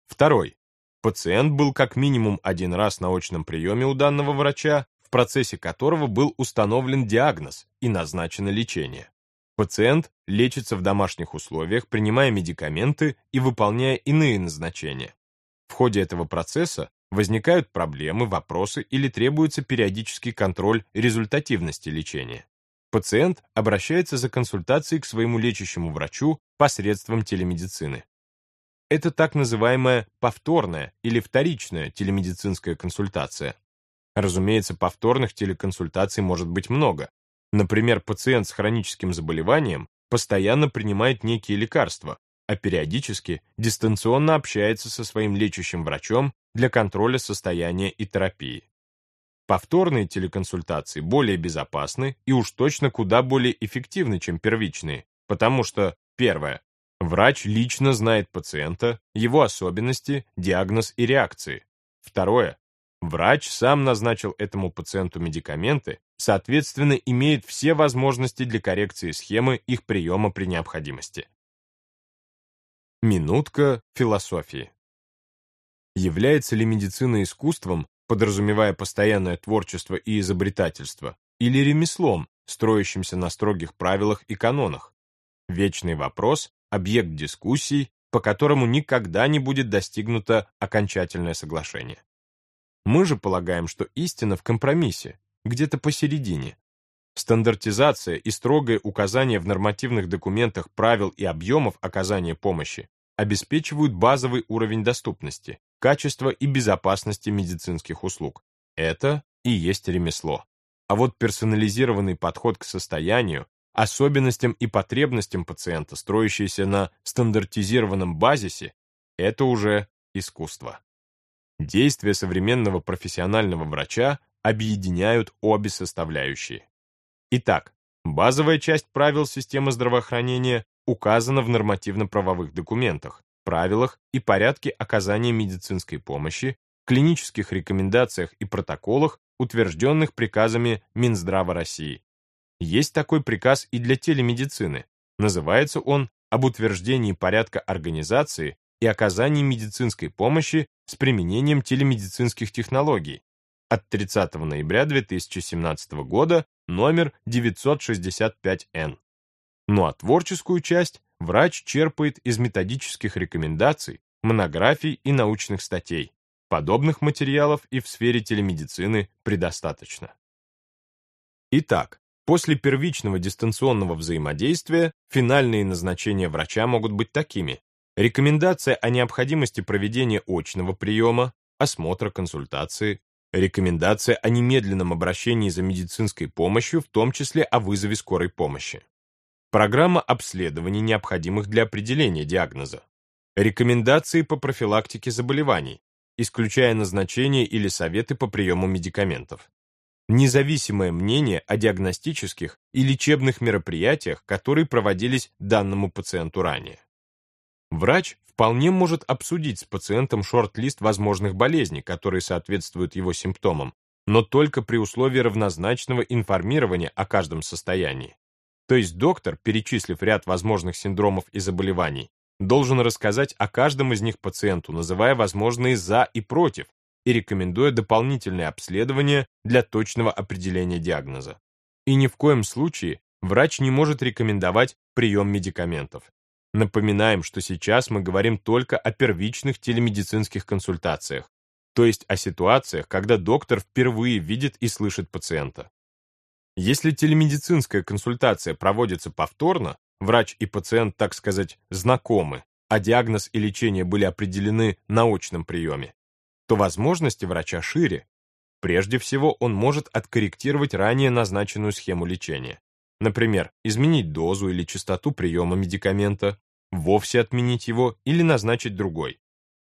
Второй. Пациент был как минимум один раз на очном приеме у данного врача, в процессе которого был установлен диагноз и назначено лечение. Пациент лечится в домашних условиях, принимая медикаменты и выполняя иные назначения. В ходе этого процесса возникают проблемы, вопросы или требуется периодический контроль результативности лечения. Пациент обращается за консультацией к своему лечащему врачу посредством телемедицины. Это так называемая повторная или вторичная телемедицинская консультация. Разумеется, повторных телеконсультаций может быть много. Например, пациент с хроническим заболеванием постоянно принимает некие лекарства, а периодически дистанционно общается со своим лечащим врачом для контроля состояния и терапии. Повторные телеконсультации более безопасны и уж точно куда более эффективны, чем первичные, потому что, первое, врач лично знает пациента, его особенности, диагноз и реакции. Второе, врач сам назначил этому пациенту медикаменты, соответственно, имеет все возможности для коррекции схемы их приема при необходимости. Минутка философии. Является ли медицина искусством, подразумевая постоянное творчество и изобретательство, или ремеслом, строящимся на строгих правилах и канонах? Вечный вопрос, объект дискуссий, по которому никогда не будет достигнуто окончательное соглашение. Мы же полагаем, что истина в компромиссе, где-то посередине. Стандартизация и строгое указание в нормативных документах правил и объемов оказания помощи обеспечивают базовый уровень доступности, качества и безопасности медицинских услуг. Это и есть ремесло. А вот персонализированный подход к состоянию, особенностям и потребностям пациента, строящийся на стандартизированном базисе, это уже искусство. Действия современного профессионального врача объединяют обе составляющие. Итак, базовая часть правил системы здравоохранения указана в нормативно-правовых документах, правилах и порядке оказания медицинской помощи, клинических рекомендациях и протоколах, утвержденных приказами Минздрава России. Есть такой приказ и для телемедицины. Называется он «Об утверждении порядка организации и оказании медицинской помощи с применением телемедицинских технологий» от 30 ноября 2017 года номер 965Н. Ну а творческую часть врач черпает из методических рекомендаций, монографий и научных статей. Подобных материалов и в сфере телемедицины предостаточно. Итак, после первичного дистанционного взаимодействия финальные назначения врача могут быть такими. Рекомендация о необходимости проведения очного приема, осмотра, консультации, Рекомендация о немедленном обращении за медицинской помощью, в том числе о вызове скорой помощи. Программа обследований, необходимых для определения диагноза. Рекомендации по профилактике заболеваний, исключая назначение или советы по приему медикаментов. Независимое мнение о диагностических и лечебных мероприятиях, которые проводились данному пациенту ранее. Врач вполне может обсудить с пациентом шорт-лист возможных болезней, которые соответствуют его симптомам, но только при условии равнозначного информирования о каждом состоянии. То есть доктор, перечислив ряд возможных синдромов и заболеваний, должен рассказать о каждом из них пациенту, называя возможные «за» и «против» и рекомендуя дополнительное обследование для точного определения диагноза. И ни в коем случае врач не может рекомендовать прием медикаментов. Напоминаем, что сейчас мы говорим только о первичных телемедицинских консультациях, то есть о ситуациях, когда доктор впервые видит и слышит пациента. Если телемедицинская консультация проводится повторно, врач и пациент, так сказать, знакомы, а диагноз и лечение были определены на очном приеме, то возможности врача шире. Прежде всего, он может откорректировать ранее назначенную схему лечения. Например, изменить дозу или частоту приема медикамента, вовсе отменить его или назначить другой.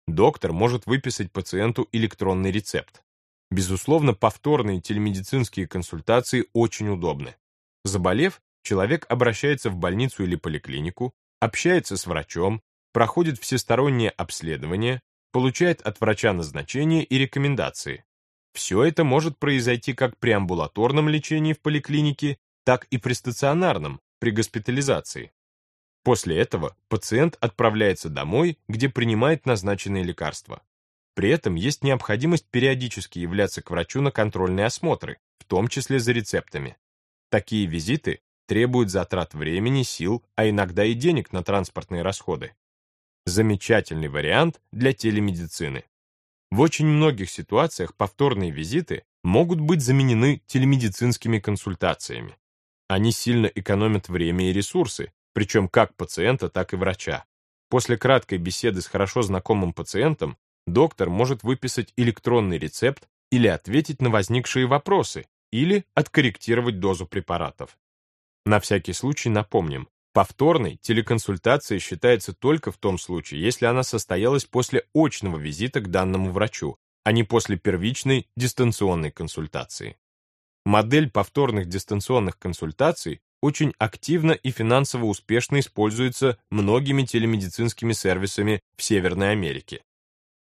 Доктор может выписать пациенту электронный рецепт. Безусловно, повторные телемедицинские консультации очень удобны. Заболев, человек обращается в больницу или поликлинику, общается с врачом, проходит всестороннее обследование, получает от врача назначение и рекомендации. Все это может произойти как при амбулаторном лечении в поликлинике, так и при стационарном, при госпитализации. После этого пациент отправляется домой, где принимает назначенные лекарства. При этом есть необходимость периодически являться к врачу на контрольные осмотры, в том числе за рецептами. Такие визиты требуют затрат времени, сил, а иногда и денег на транспортные расходы. Замечательный вариант для телемедицины. В очень многих ситуациях повторные визиты могут быть заменены телемедицинскими консультациями. Они сильно экономят время и ресурсы, причем как пациента, так и врача. После краткой беседы с хорошо знакомым пациентом доктор может выписать электронный рецепт или ответить на возникшие вопросы, или откорректировать дозу препаратов. На всякий случай напомним, повторной телеконсультация считается только в том случае, если она состоялась после очного визита к данному врачу, а не после первичной дистанционной консультации. Модель повторных дистанционных консультаций очень активно и финансово успешно используется многими телемедицинскими сервисами в Северной Америке.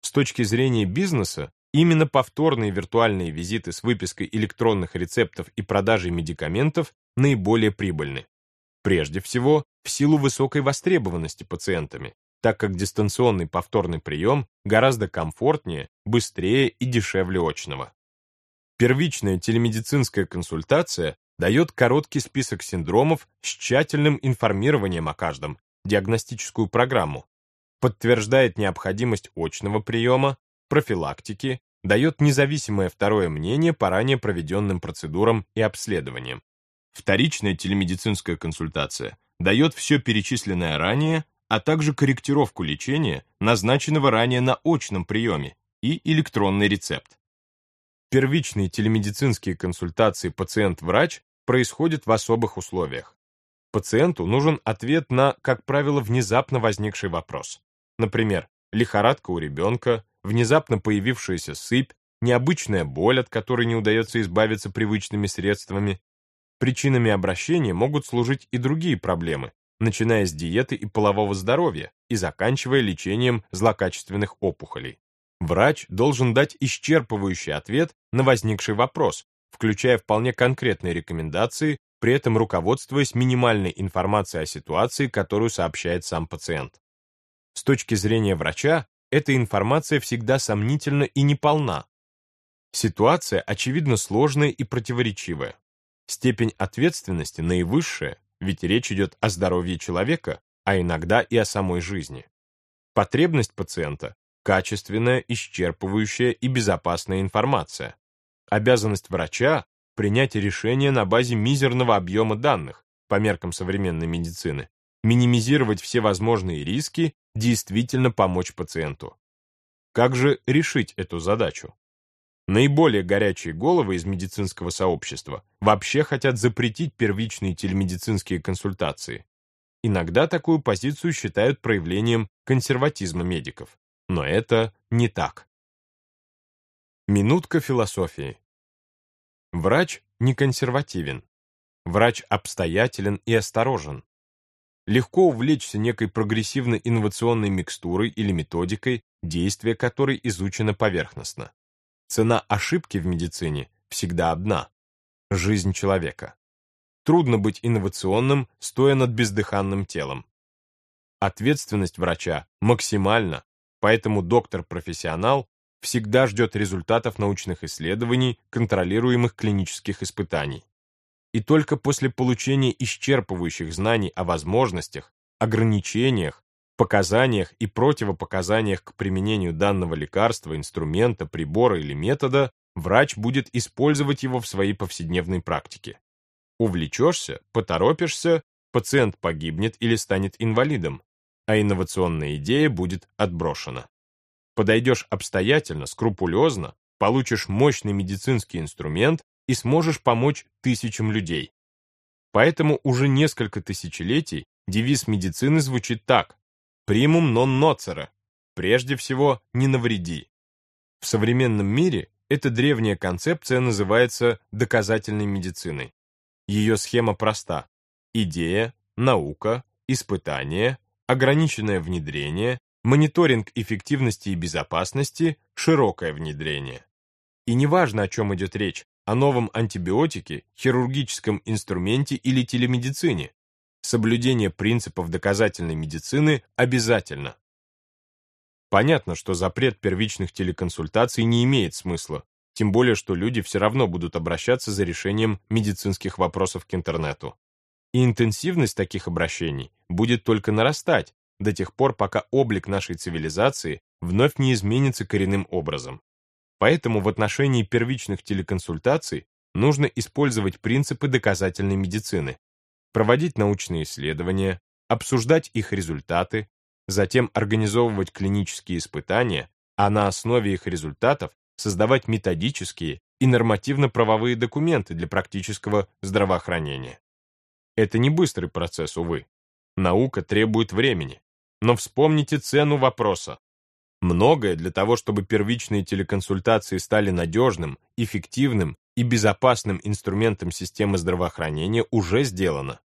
С точки зрения бизнеса, именно повторные виртуальные визиты с выпиской электронных рецептов и продажей медикаментов наиболее прибыльны. Прежде всего, в силу высокой востребованности пациентами, так как дистанционный повторный прием гораздо комфортнее, быстрее и дешевле очного. Первичная телемедицинская консультация дает короткий список синдромов с тщательным информированием о каждом, диагностическую программу, подтверждает необходимость очного приема, профилактики, дает независимое второе мнение по ранее проведенным процедурам и обследованиям. Вторичная телемедицинская консультация дает все перечисленное ранее, а также корректировку лечения, назначенного ранее на очном приеме, и электронный рецепт. Первичные телемедицинские консультации пациент-врач происходят в особых условиях. Пациенту нужен ответ на, как правило, внезапно возникший вопрос. Например, лихорадка у ребенка, внезапно появившаяся сыпь, необычная боль, от которой не удается избавиться привычными средствами. Причинами обращения могут служить и другие проблемы, начиная с диеты и полового здоровья и заканчивая лечением злокачественных опухолей. Врач должен дать исчерпывающий ответ на возникший вопрос, включая вполне конкретные рекомендации, при этом руководствуясь минимальной информацией о ситуации, которую сообщает сам пациент. С точки зрения врача, эта информация всегда сомнительна и неполна. Ситуация, очевидно, сложная и противоречивая. Степень ответственности наивысшая, ведь речь идет о здоровье человека, а иногда и о самой жизни. Потребность пациента – качественная, исчерпывающая и безопасная информация. Обязанность врача – принять решение на базе мизерного объема данных, по меркам современной медицины, минимизировать все возможные риски, действительно помочь пациенту. Как же решить эту задачу? Наиболее горячие головы из медицинского сообщества вообще хотят запретить первичные телемедицинские консультации. Иногда такую позицию считают проявлением консерватизма медиков. Но это не так. Минутка философии. Врач не консервативен. Врач обстоятелен и осторожен легко увлечься некой прогрессивно-инновационной микстурой или методикой, действие которой изучено поверхностно. Цена ошибки в медицине всегда одна – жизнь человека. Трудно быть инновационным, стоя над бездыханным телом. Ответственность врача максимальна, поэтому доктор-профессионал всегда ждет результатов научных исследований, контролируемых клинических испытаний и только после получения исчерпывающих знаний о возможностях, ограничениях, показаниях и противопоказаниях к применению данного лекарства, инструмента, прибора или метода врач будет использовать его в своей повседневной практике. Увлечешься, поторопишься, пациент погибнет или станет инвалидом, а инновационная идея будет отброшена. Подойдешь обстоятельно, скрупулезно, получишь мощный медицинский инструмент и сможешь помочь тысячам людей. Поэтому уже несколько тысячелетий девиз медицины звучит так «Primum non nocere» – прежде всего, не навреди. В современном мире эта древняя концепция называется доказательной медициной. Ее схема проста. Идея, наука, испытание, ограниченное внедрение, мониторинг эффективности и безопасности, широкое внедрение. И неважно, о чем идет речь, о новом антибиотике, хирургическом инструменте или телемедицине, соблюдение принципов доказательной медицины обязательно. Понятно, что запрет первичных телеконсультаций не имеет смысла, тем более, что люди все равно будут обращаться за решением медицинских вопросов к интернету. И интенсивность таких обращений будет только нарастать до тех пор, пока облик нашей цивилизации вновь не изменится коренным образом. Поэтому в отношении первичных телеконсультаций нужно использовать принципы доказательной медицины, проводить научные исследования, обсуждать их результаты, затем организовывать клинические испытания, а на основе их результатов создавать методические и нормативно-правовые документы для практического здравоохранения. Это не быстрый процесс, увы. Наука требует времени. Но вспомните цену вопроса. Многое для того, чтобы первичные телеконсультации стали надежным, эффективным и безопасным инструментом системы здравоохранения уже сделано.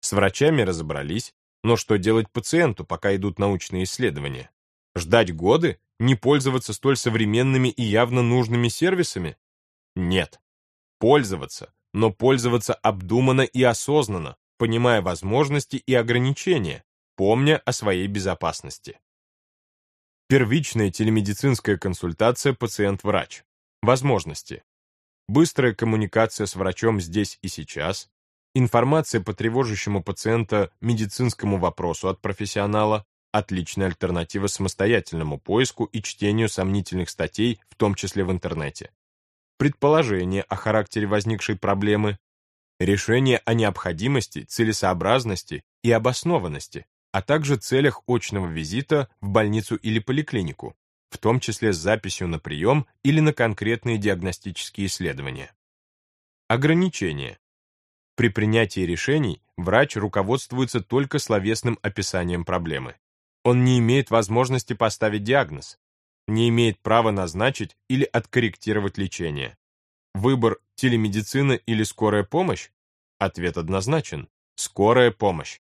С врачами разобрались, но что делать пациенту, пока идут научные исследования? Ждать годы? Не пользоваться столь современными и явно нужными сервисами? Нет. Пользоваться, но пользоваться обдуманно и осознанно, понимая возможности и ограничения, помня о своей безопасности. Первичная телемедицинская консультация пациент-врач. Возможности. Быстрая коммуникация с врачом здесь и сейчас. Информация по тревожащему пациента медицинскому вопросу от профессионала. Отличная альтернатива самостоятельному поиску и чтению сомнительных статей, в том числе в интернете. Предположение о характере возникшей проблемы. Решение о необходимости, целесообразности и обоснованности а также целях очного визита в больницу или поликлинику, в том числе с записью на прием или на конкретные диагностические исследования. Ограничения. При принятии решений врач руководствуется только словесным описанием проблемы. Он не имеет возможности поставить диагноз, не имеет права назначить или откорректировать лечение. Выбор телемедицина или скорая помощь? Ответ однозначен. Скорая помощь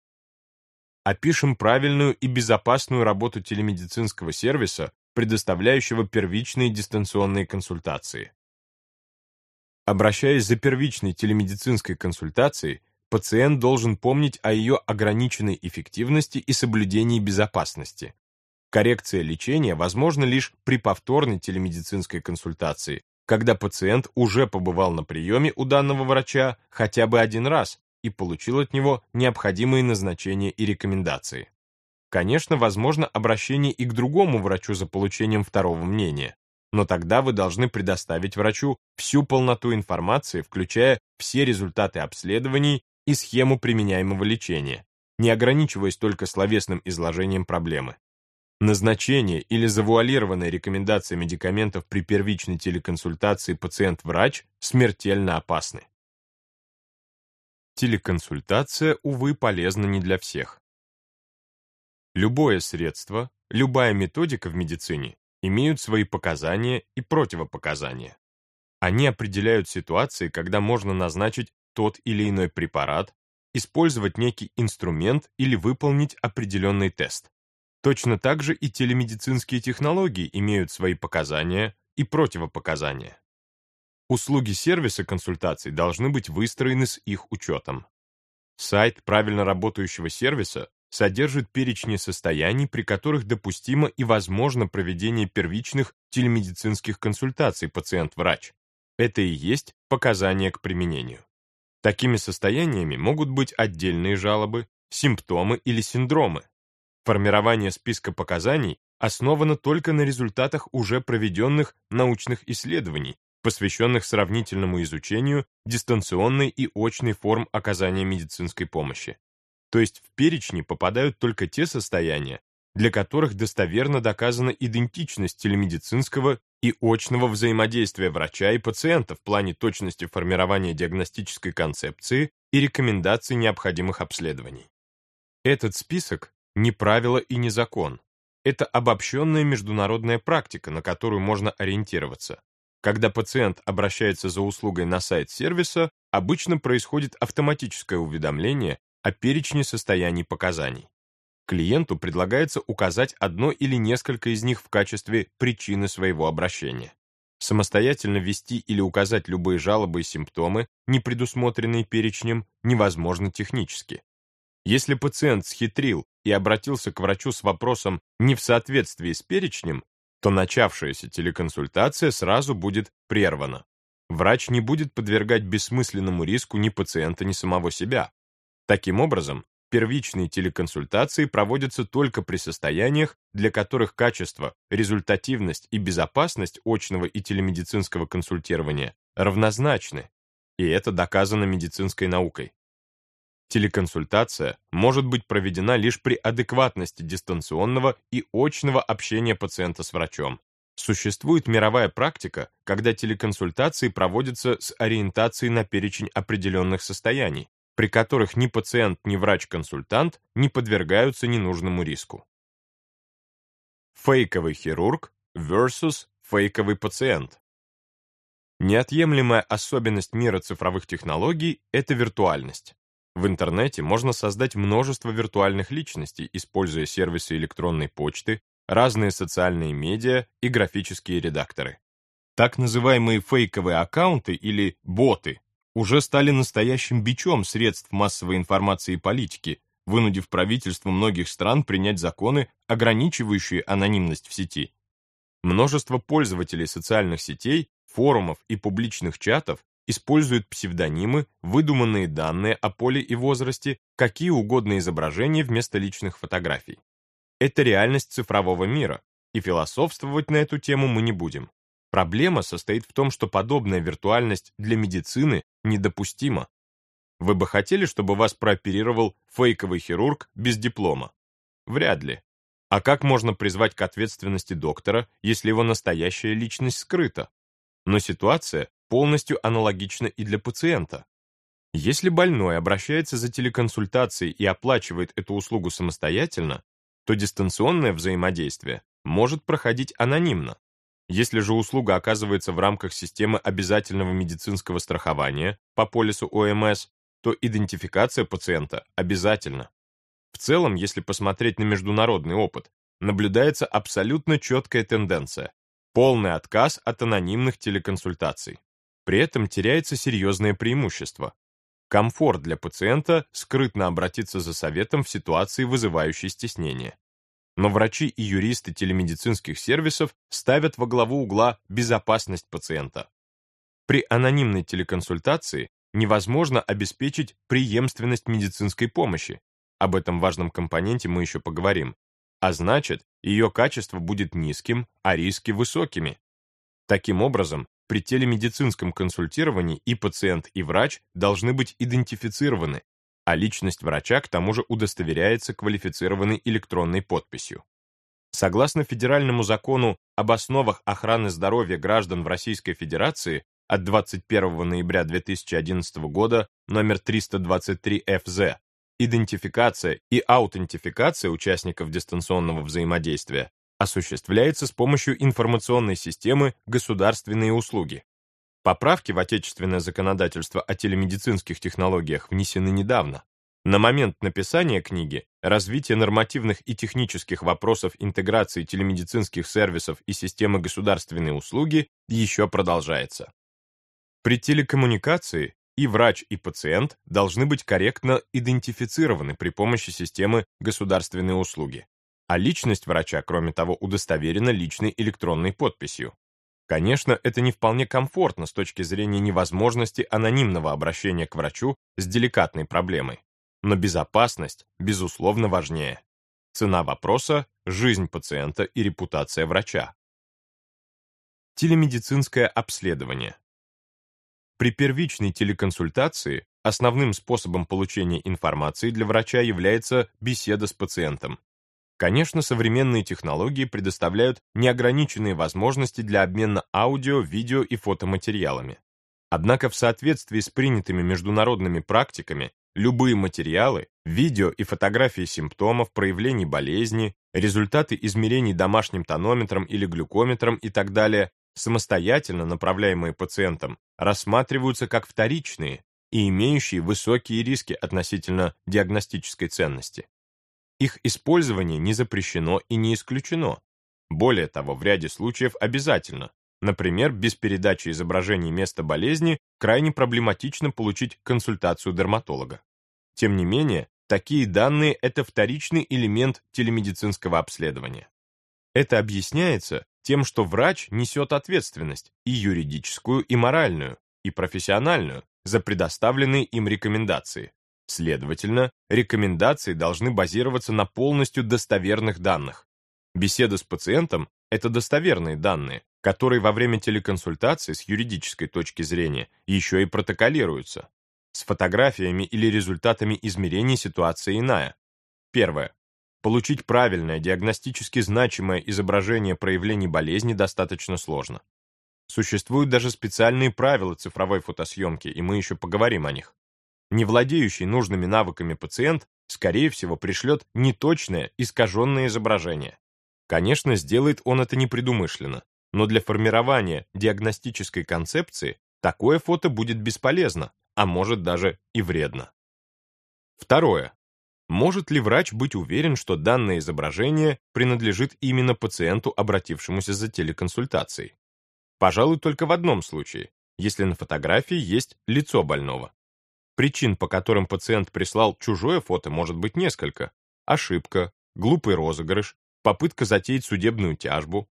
опишем правильную и безопасную работу телемедицинского сервиса, предоставляющего первичные дистанционные консультации. Обращаясь за первичной телемедицинской консультацией, пациент должен помнить о ее ограниченной эффективности и соблюдении безопасности. Коррекция лечения возможна лишь при повторной телемедицинской консультации, когда пациент уже побывал на приеме у данного врача хотя бы один раз и получил от него необходимые назначения и рекомендации. Конечно, возможно обращение и к другому врачу за получением второго мнения, но тогда вы должны предоставить врачу всю полноту информации, включая все результаты обследований и схему применяемого лечения, не ограничиваясь только словесным изложением проблемы. Назначение или завуалированная рекомендация медикаментов при первичной телеконсультации пациент-врач смертельно опасны. Телеконсультация, увы, полезна не для всех. Любое средство, любая методика в медицине имеют свои показания и противопоказания. Они определяют ситуации, когда можно назначить тот или иной препарат, использовать некий инструмент или выполнить определенный тест. Точно так же и телемедицинские технологии имеют свои показания и противопоказания. Услуги сервиса консультаций должны быть выстроены с их учетом. Сайт правильно работающего сервиса содержит перечни состояний, при которых допустимо и возможно проведение первичных телемедицинских консультаций пациент-врач. Это и есть показания к применению. Такими состояниями могут быть отдельные жалобы, симптомы или синдромы. Формирование списка показаний основано только на результатах уже проведенных научных исследований посвященных сравнительному изучению дистанционной и очной форм оказания медицинской помощи. То есть в перечни попадают только те состояния, для которых достоверно доказана идентичность телемедицинского и очного взаимодействия врача и пациента в плане точности формирования диагностической концепции и рекомендаций необходимых обследований. Этот список не правило и не закон. Это обобщенная международная практика, на которую можно ориентироваться. Когда пациент обращается за услугой на сайт сервиса, обычно происходит автоматическое уведомление о перечне состояний показаний. Клиенту предлагается указать одно или несколько из них в качестве причины своего обращения. Самостоятельно ввести или указать любые жалобы и симптомы, не предусмотренные перечнем, невозможно технически. Если пациент схитрил и обратился к врачу с вопросом не в соответствии с перечнем, то начавшаяся телеконсультация сразу будет прервана. Врач не будет подвергать бессмысленному риску ни пациента, ни самого себя. Таким образом, первичные телеконсультации проводятся только при состояниях, для которых качество, результативность и безопасность очного и телемедицинского консультирования равнозначны, и это доказано медицинской наукой. Телеконсультация может быть проведена лишь при адекватности дистанционного и очного общения пациента с врачом. Существует мировая практика, когда телеконсультации проводятся с ориентацией на перечень определенных состояний, при которых ни пациент, ни врач-консультант не подвергаются ненужному риску. Фейковый хирург versus фейковый пациент. Неотъемлемая особенность мира цифровых технологий – это виртуальность. В интернете можно создать множество виртуальных личностей, используя сервисы электронной почты, разные социальные медиа и графические редакторы. Так называемые фейковые аккаунты или боты уже стали настоящим бичом средств массовой информации и политики, вынудив правительство многих стран принять законы, ограничивающие анонимность в сети. Множество пользователей социальных сетей, форумов и публичных чатов используют псевдонимы, выдуманные данные о поле и возрасте, какие угодно изображения вместо личных фотографий. Это реальность цифрового мира, и философствовать на эту тему мы не будем. Проблема состоит в том, что подобная виртуальность для медицины недопустима. Вы бы хотели, чтобы вас прооперировал фейковый хирург без диплома? Вряд ли. А как можно призвать к ответственности доктора, если его настоящая личность скрыта? Но ситуация полностью аналогична и для пациента. Если больной обращается за телеконсультацией и оплачивает эту услугу самостоятельно, то дистанционное взаимодействие может проходить анонимно. Если же услуга оказывается в рамках системы обязательного медицинского страхования по полису ОМС, то идентификация пациента обязательна. В целом, если посмотреть на международный опыт, наблюдается абсолютно четкая тенденция – полный отказ от анонимных телеконсультаций. При этом теряется серьезное преимущество. Комфорт для пациента скрытно обратиться за советом в ситуации, вызывающей стеснение но врачи и юристы телемедицинских сервисов ставят во главу угла безопасность пациента. При анонимной телеконсультации невозможно обеспечить преемственность медицинской помощи. Об этом важном компоненте мы еще поговорим. А значит, ее качество будет низким, а риски высокими. Таким образом, при телемедицинском консультировании и пациент, и врач должны быть идентифицированы, а личность врача к тому же удостоверяется квалифицированной электронной подписью. Согласно федеральному закону об основах охраны здоровья граждан в Российской Федерации от 21 ноября 2011 года номер 323 ФЗ, идентификация и аутентификация участников дистанционного взаимодействия осуществляется с помощью информационной системы «Государственные услуги». Поправки в отечественное законодательство о телемедицинских технологиях внесены недавно. На момент написания книги развитие нормативных и технических вопросов интеграции телемедицинских сервисов и системы государственной услуги еще продолжается. При телекоммуникации и врач, и пациент должны быть корректно идентифицированы при помощи системы государственной услуги. А личность врача, кроме того, удостоверена личной электронной подписью. Конечно, это не вполне комфортно с точки зрения невозможности анонимного обращения к врачу с деликатной проблемой. Но безопасность, безусловно, важнее. Цена вопроса – жизнь пациента и репутация врача. Телемедицинское обследование. При первичной телеконсультации основным способом получения информации для врача является беседа с пациентом. Конечно, современные технологии предоставляют неограниченные возможности для обмена аудио, видео и фотоматериалами. Однако в соответствии с принятыми международными практиками любые материалы, видео и фотографии симптомов, проявлений болезни, результаты измерений домашним тонометром или глюкометром и так далее, самостоятельно направляемые пациентам, рассматриваются как вторичные и имеющие высокие риски относительно диагностической ценности. Их использование не запрещено и не исключено. Более того, в ряде случаев обязательно. Например, без передачи изображений места болезни крайне проблематично получить консультацию дерматолога. Тем не менее, такие данные – это вторичный элемент телемедицинского обследования. Это объясняется тем, что врач несет ответственность и юридическую, и моральную, и профессиональную за предоставленные им рекомендации. Следовательно, рекомендации должны базироваться на полностью достоверных данных. Беседа с пациентом – это достоверные данные, которые во время телеконсультации с юридической точки зрения еще и протоколируются. С фотографиями или результатами измерений ситуация иная. Первое. Получить правильное, диагностически значимое изображение проявлений болезни достаточно сложно. Существуют даже специальные правила цифровой фотосъемки, и мы еще поговорим о них. Не владеющий нужными навыками пациент, скорее всего, пришлет неточное, искаженное изображение. Конечно, сделает он это непредумышленно, но для формирования диагностической концепции такое фото будет бесполезно, а может даже и вредно. Второе. Может ли врач быть уверен, что данное изображение принадлежит именно пациенту, обратившемуся за телеконсультацией? Пожалуй, только в одном случае, если на фотографии есть лицо больного. Причин, по которым пациент прислал чужое фото, может быть несколько. Ошибка, глупый розыгрыш, попытка затеять судебную тяжбу.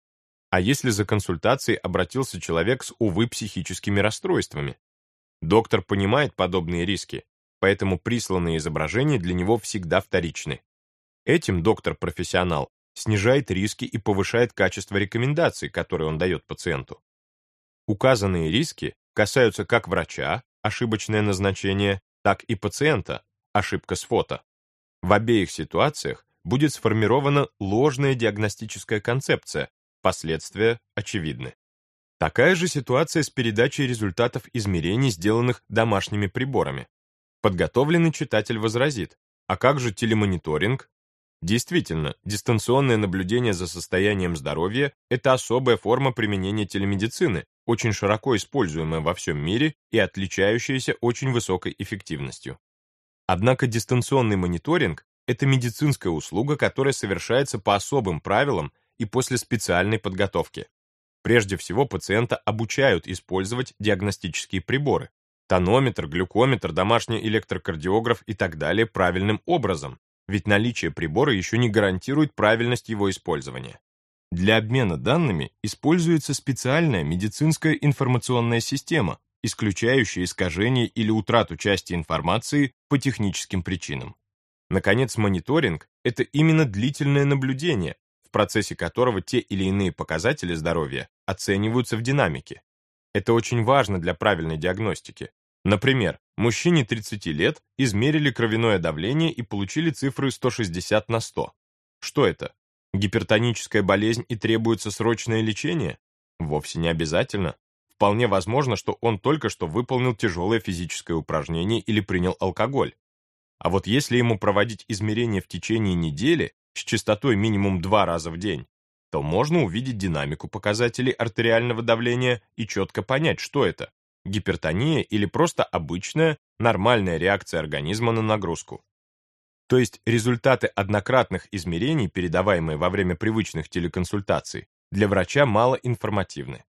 А если за консультацией обратился человек с, увы, психическими расстройствами? Доктор понимает подобные риски, поэтому присланные изображения для него всегда вторичны. Этим доктор-профессионал снижает риски и повышает качество рекомендаций, которые он дает пациенту. Указанные риски касаются как врача, ошибочное назначение, так и пациента, ошибка с фото. В обеих ситуациях будет сформирована ложная диагностическая концепция, последствия очевидны. Такая же ситуация с передачей результатов измерений, сделанных домашними приборами. Подготовленный читатель возразит, а как же телемониторинг? Действительно, дистанционное наблюдение за состоянием здоровья – это особая форма применения телемедицины, очень широко используемая во всем мире и отличающаяся очень высокой эффективностью. Однако дистанционный мониторинг – это медицинская услуга, которая совершается по особым правилам и после специальной подготовки. Прежде всего, пациента обучают использовать диагностические приборы – тонометр, глюкометр, домашний электрокардиограф и так далее правильным образом, ведь наличие прибора еще не гарантирует правильность его использования. Для обмена данными используется специальная медицинская информационная система, исключающая искажение или утрату части информации по техническим причинам. Наконец, мониторинг – это именно длительное наблюдение, в процессе которого те или иные показатели здоровья оцениваются в динамике. Это очень важно для правильной диагностики. Например, мужчине 30 лет измерили кровяное давление и получили цифры 160 на 100. Что это? Гипертоническая болезнь и требуется срочное лечение? Вовсе не обязательно. Вполне возможно, что он только что выполнил тяжелое физическое упражнение или принял алкоголь. А вот если ему проводить измерения в течение недели с частотой минимум два раза в день, то можно увидеть динамику показателей артериального давления и четко понять, что это – гипертония или просто обычная, нормальная реакция организма на нагрузку. То есть результаты однократных измерений, передаваемые во время привычных телеконсультаций, для врача мало информативны.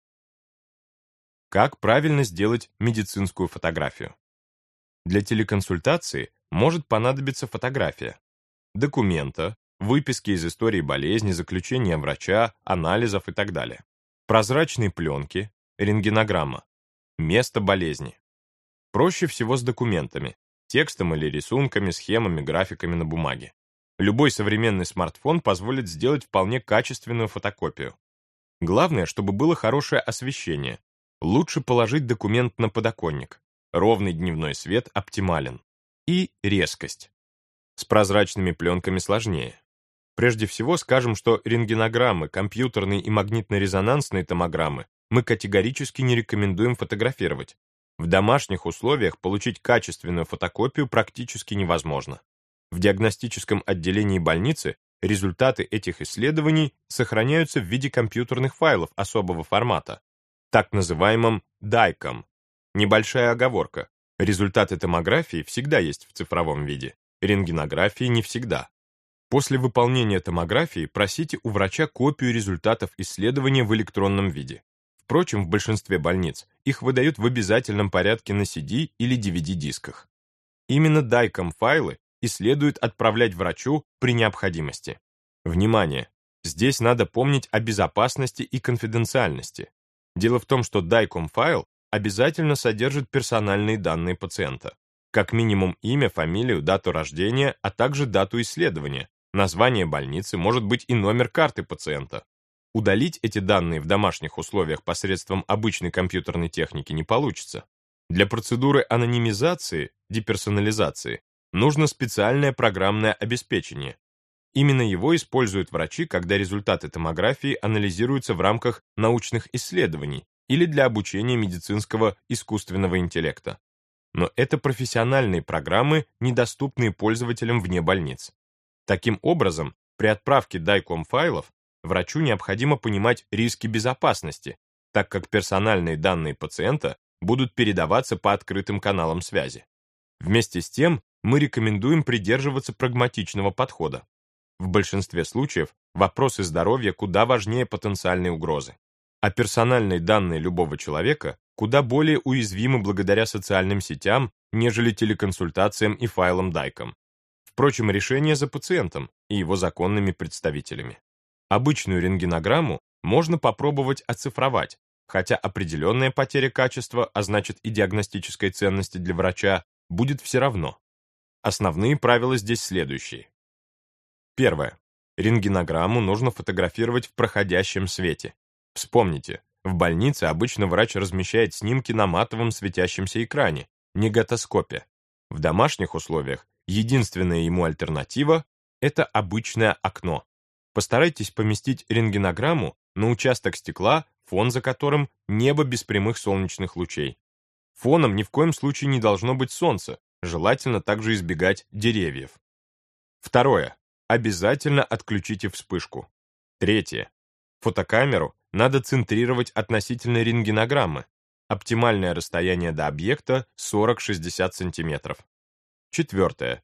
Как правильно сделать медицинскую фотографию? Для телеконсультации может понадобиться фотография, документа, выписки из истории болезни, заключения врача, анализов и так далее, прозрачные пленки, рентгенограмма, место болезни. Проще всего с документами, текстом или рисунками, схемами, графиками на бумаге. Любой современный смартфон позволит сделать вполне качественную фотокопию. Главное, чтобы было хорошее освещение. Лучше положить документ на подоконник. Ровный дневной свет оптимален. И резкость. С прозрачными пленками сложнее. Прежде всего скажем, что рентгенограммы, компьютерные и магнитно-резонансные томограммы мы категорически не рекомендуем фотографировать. В домашних условиях получить качественную фотокопию практически невозможно. В диагностическом отделении больницы результаты этих исследований сохраняются в виде компьютерных файлов особого формата, так называемом DICOM. Небольшая оговорка. Результаты томографии всегда есть в цифровом виде, рентгенографии не всегда. После выполнения томографии просите у врача копию результатов исследования в электронном виде. Впрочем, в большинстве больниц их выдают в обязательном порядке на CD или DVD-дисках. Именно DICOM-файлы и следует отправлять врачу при необходимости. Внимание! Здесь надо помнить о безопасности и конфиденциальности. Дело в том, что DICOM-файл обязательно содержит персональные данные пациента. Как минимум имя, фамилию, дату рождения, а также дату исследования, название больницы, может быть и номер карты пациента. Удалить эти данные в домашних условиях посредством обычной компьютерной техники не получится. Для процедуры анонимизации, деперсонализации, нужно специальное программное обеспечение. Именно его используют врачи, когда результаты томографии анализируются в рамках научных исследований или для обучения медицинского искусственного интеллекта. Но это профессиональные программы, недоступные пользователям вне больниц. Таким образом, при отправке DICOM файлов врачу необходимо понимать риски безопасности, так как персональные данные пациента будут передаваться по открытым каналам связи. Вместе с тем, мы рекомендуем придерживаться прагматичного подхода. В большинстве случаев вопросы здоровья куда важнее потенциальной угрозы. А персональные данные любого человека куда более уязвимы благодаря социальным сетям, нежели телеконсультациям и файлам DICOM. Впрочем, решение за пациентом и его законными представителями. Обычную рентгенограмму можно попробовать оцифровать, хотя определенная потеря качества, а значит и диагностической ценности для врача, будет все равно. Основные правила здесь следующие. Первое. Рентгенограмму нужно фотографировать в проходящем свете. Вспомните, в больнице обычно врач размещает снимки на матовом светящемся экране, не готоскопе. В домашних условиях Единственная ему альтернатива – это обычное окно. Постарайтесь поместить рентгенограмму на участок стекла, фон за которым небо без прямых солнечных лучей. Фоном ни в коем случае не должно быть солнце, желательно также избегать деревьев. Второе. Обязательно отключите вспышку. Третье. Фотокамеру надо центрировать относительно рентгенограммы. Оптимальное расстояние до объекта 40-60 см. Четвертое.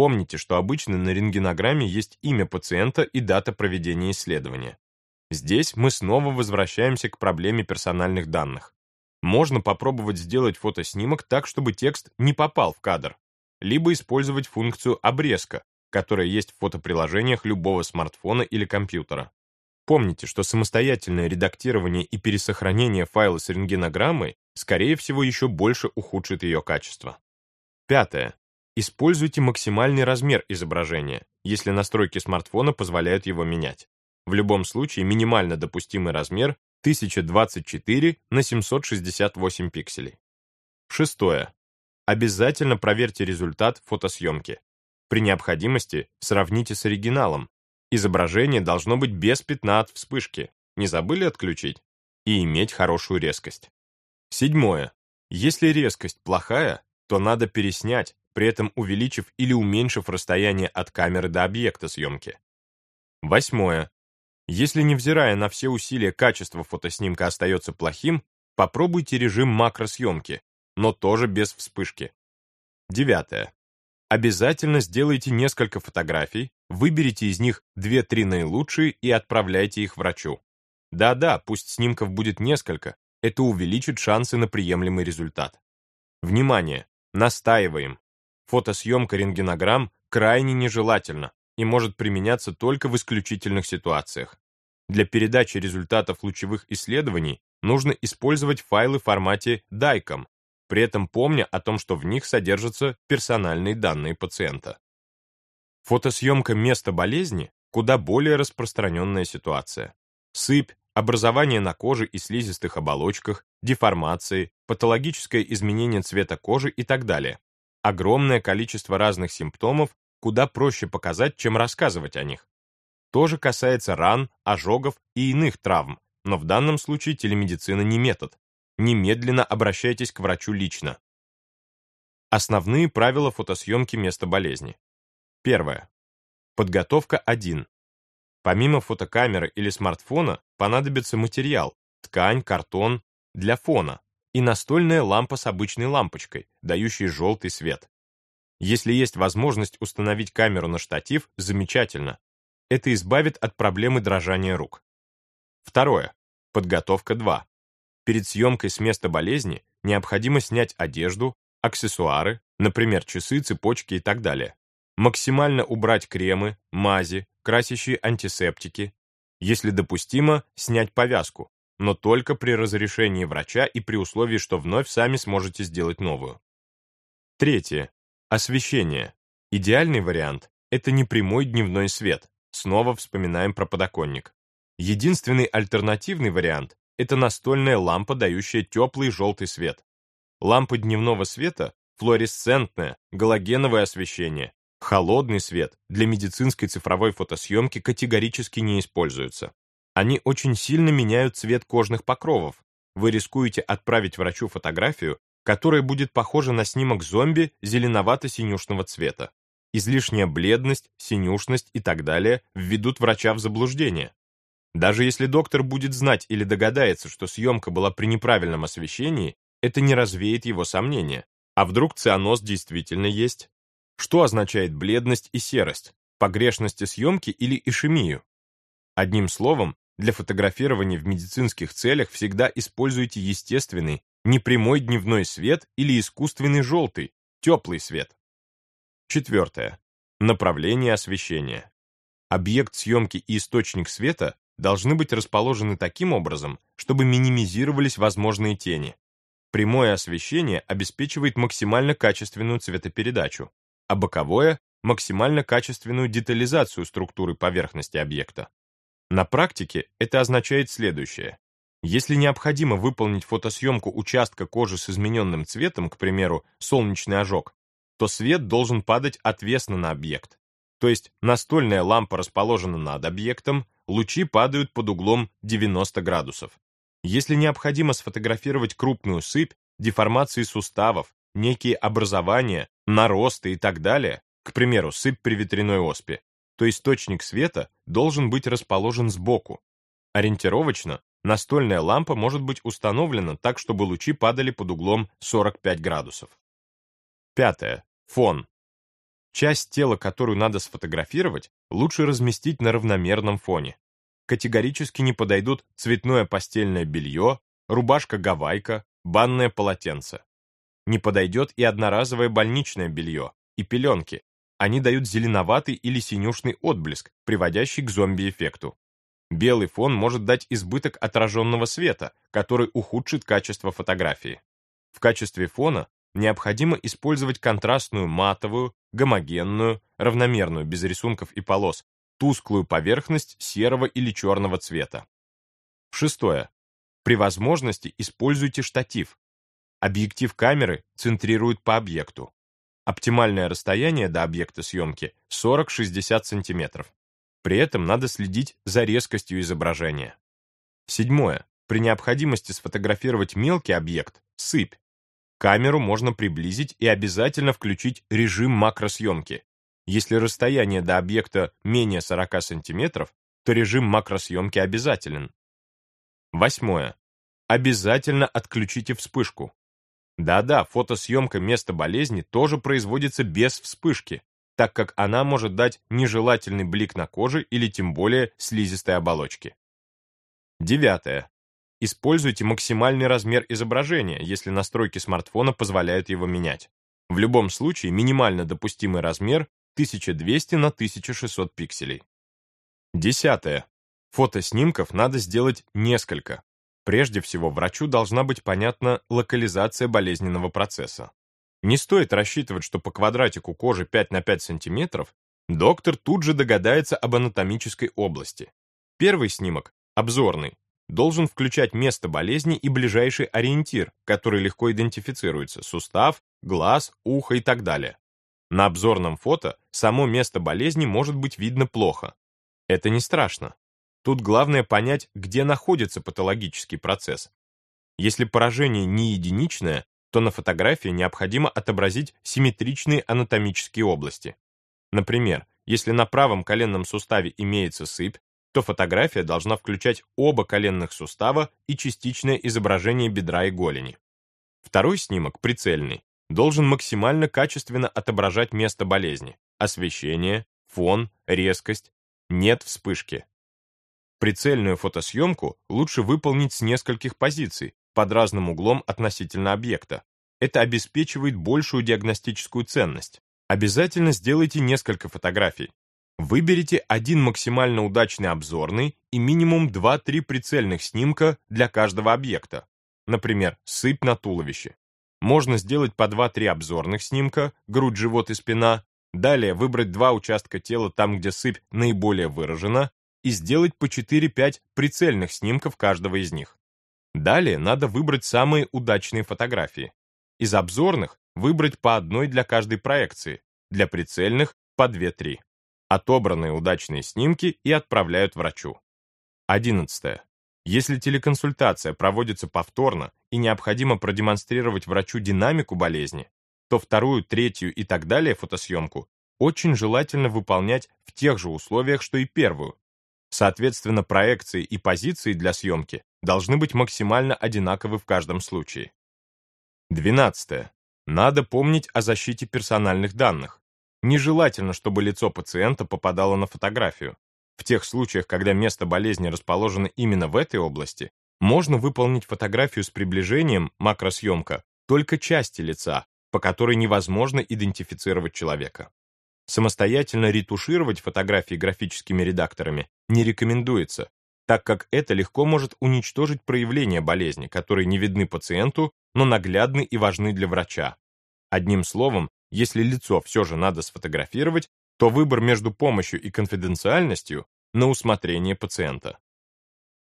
Помните, что обычно на рентгенограмме есть имя пациента и дата проведения исследования. Здесь мы снова возвращаемся к проблеме персональных данных. Можно попробовать сделать фотоснимок так, чтобы текст не попал в кадр, либо использовать функцию обрезка, которая есть в фотоприложениях любого смартфона или компьютера. Помните, что самостоятельное редактирование и пересохранение файла с рентгенограммой, скорее всего, еще больше ухудшит ее качество. Пятое. Используйте максимальный размер изображения, если настройки смартфона позволяют его менять. В любом случае минимально допустимый размер 1024 на 768 пикселей. Шестое. Обязательно проверьте результат фотосъемки. При необходимости сравните с оригиналом. Изображение должно быть без пятна от вспышки. Не забыли отключить? И иметь хорошую резкость. Седьмое. Если резкость плохая, то надо переснять, при этом увеличив или уменьшив расстояние от камеры до объекта съемки. Восьмое. Если, невзирая на все усилия, качество фотоснимка остается плохим, попробуйте режим макросъемки, но тоже без вспышки. Девятое. Обязательно сделайте несколько фотографий, выберите из них 2-3 наилучшие и отправляйте их врачу. Да-да, пусть снимков будет несколько, это увеличит шансы на приемлемый результат. Внимание! Настаиваем! Фотосъемка рентгенограмм крайне нежелательна и может применяться только в исключительных ситуациях. Для передачи результатов лучевых исследований нужно использовать файлы в формате DICOM, при этом помня о том, что в них содержатся персональные данные пациента. Фотосъемка места болезни – куда более распространенная ситуация. Сыпь, образование на коже и слизистых оболочках, деформации, патологическое изменение цвета кожи и так далее огромное количество разных симптомов, куда проще показать, чем рассказывать о них. То же касается ран, ожогов и иных травм, но в данном случае телемедицина не метод. немедленно обращайтесь к врачу лично. Основные правила фотосъемки места болезни. Первое. Подготовка 1. Помимо фотокамеры или смартфона понадобится материал, ткань, картон для фона и настольная лампа с обычной лампочкой, дающей желтый свет. Если есть возможность установить камеру на штатив, замечательно. Это избавит от проблемы дрожания рук. Второе. Подготовка 2. Перед съемкой с места болезни необходимо снять одежду, аксессуары, например, часы, цепочки и так далее. Максимально убрать кремы, мази, красящие антисептики. Если допустимо, снять повязку, но только при разрешении врача и при условии, что вновь сами сможете сделать новую. Третье. Освещение. Идеальный вариант – это непрямой дневной свет. Снова вспоминаем про подоконник. Единственный альтернативный вариант – это настольная лампа, дающая теплый желтый свет. Лампа дневного света – флуоресцентное, галогеновое освещение. Холодный свет для медицинской цифровой фотосъемки категорически не используется. Они очень сильно меняют цвет кожных покровов. Вы рискуете отправить врачу фотографию, которая будет похожа на снимок зомби зеленовато-синюшного цвета. Излишняя бледность, синюшность и так далее введут врача в заблуждение. Даже если доктор будет знать или догадается, что съемка была при неправильном освещении, это не развеет его сомнения. А вдруг цианоз действительно есть? Что означает бледность и серость? Погрешности съемки или ишемию? Одним словом, для фотографирования в медицинских целях всегда используйте естественный, непрямой дневной свет или искусственный желтый, теплый свет. Четвертое. Направление освещения. Объект съемки и источник света должны быть расположены таким образом, чтобы минимизировались возможные тени. Прямое освещение обеспечивает максимально качественную цветопередачу, а боковое – максимально качественную детализацию структуры поверхности объекта. На практике это означает следующее. Если необходимо выполнить фотосъемку участка кожи с измененным цветом, к примеру, солнечный ожог, то свет должен падать отвесно на объект. То есть настольная лампа расположена над объектом, лучи падают под углом 90 градусов. Если необходимо сфотографировать крупную сыпь, деформации суставов, некие образования, наросты и так далее, к примеру, сыпь при ветряной оспе, то источник света должен быть расположен сбоку. Ориентировочно настольная лампа может быть установлена так, чтобы лучи падали под углом 45 градусов. Пятое. Фон. Часть тела, которую надо сфотографировать, лучше разместить на равномерном фоне категорически не подойдут цветное постельное белье, рубашка-гавайка, банное полотенце. Не подойдет и одноразовое больничное белье, и пеленки. Они дают зеленоватый или синюшный отблеск, приводящий к зомби-эффекту. Белый фон может дать избыток отраженного света, который ухудшит качество фотографии. В качестве фона необходимо использовать контрастную матовую, гомогенную, равномерную, без рисунков и полос, тусклую поверхность серого или черного цвета. Шестое. При возможности используйте штатив. Объектив камеры центрирует по объекту. Оптимальное расстояние до объекта съемки 40-60 см. При этом надо следить за резкостью изображения. Седьмое. При необходимости сфотографировать мелкий объект, сыпь, камеру можно приблизить и обязательно включить режим макросъемки. Если расстояние до объекта менее 40 см, то режим макросъемки обязателен. Восьмое. Обязательно отключите вспышку. Да-да, фотосъемка места болезни тоже производится без вспышки, так как она может дать нежелательный блик на коже или тем более слизистой оболочке. Девятое. Используйте максимальный размер изображения, если настройки смартфона позволяют его менять. В любом случае, минимально допустимый размер 1200 на 1600 пикселей. Десятое. Фотоснимков надо сделать несколько. Прежде всего, врачу должна быть понятна локализация болезненного процесса. Не стоит рассчитывать, что по квадратику кожи 5 на 5 см доктор тут же догадается об анатомической области. Первый снимок, обзорный, должен включать место болезни и ближайший ориентир, который легко идентифицируется – сустав, глаз, ухо и так далее. На обзорном фото само место болезни может быть видно плохо. Это не страшно. Тут главное понять, где находится патологический процесс. Если поражение не единичное, то на фотографии необходимо отобразить симметричные анатомические области. Например, если на правом коленном суставе имеется сыпь, то фотография должна включать оба коленных сустава и частичное изображение бедра и голени. Второй снимок, прицельный, должен максимально качественно отображать место болезни, освещение, фон, резкость, нет вспышки. Прицельную фотосъемку лучше выполнить с нескольких позиций, под разным углом относительно объекта. Это обеспечивает большую диагностическую ценность. Обязательно сделайте несколько фотографий. Выберите один максимально удачный обзорный и минимум 2-3 прицельных снимка для каждого объекта. Например, сыпь на туловище. Можно сделать по 2-3 обзорных снимка, грудь, живот и спина, далее выбрать два участка тела там, где сыпь наиболее выражена, и сделать по 4-5 прицельных снимков каждого из них. Далее надо выбрать самые удачные фотографии. Из обзорных выбрать по одной для каждой проекции, для прицельных по 2-3. Отобранные удачные снимки и отправляют врачу. 11. Если телеконсультация проводится повторно и необходимо продемонстрировать врачу динамику болезни, то вторую, третью и так далее фотосъемку очень желательно выполнять в тех же условиях, что и первую. Соответственно, проекции и позиции для съемки должны быть максимально одинаковы в каждом случае. 12. Надо помнить о защите персональных данных. Нежелательно, чтобы лицо пациента попадало на фотографию. В тех случаях, когда место болезни расположено именно в этой области, можно выполнить фотографию с приближением, макросъемка, только части лица, по которой невозможно идентифицировать человека. Самостоятельно ретушировать фотографии графическими редакторами не рекомендуется, так как это легко может уничтожить проявления болезни, которые не видны пациенту, но наглядны и важны для врача. Одним словом, если лицо все же надо сфотографировать, то выбор между помощью и конфиденциальностью на усмотрение пациента.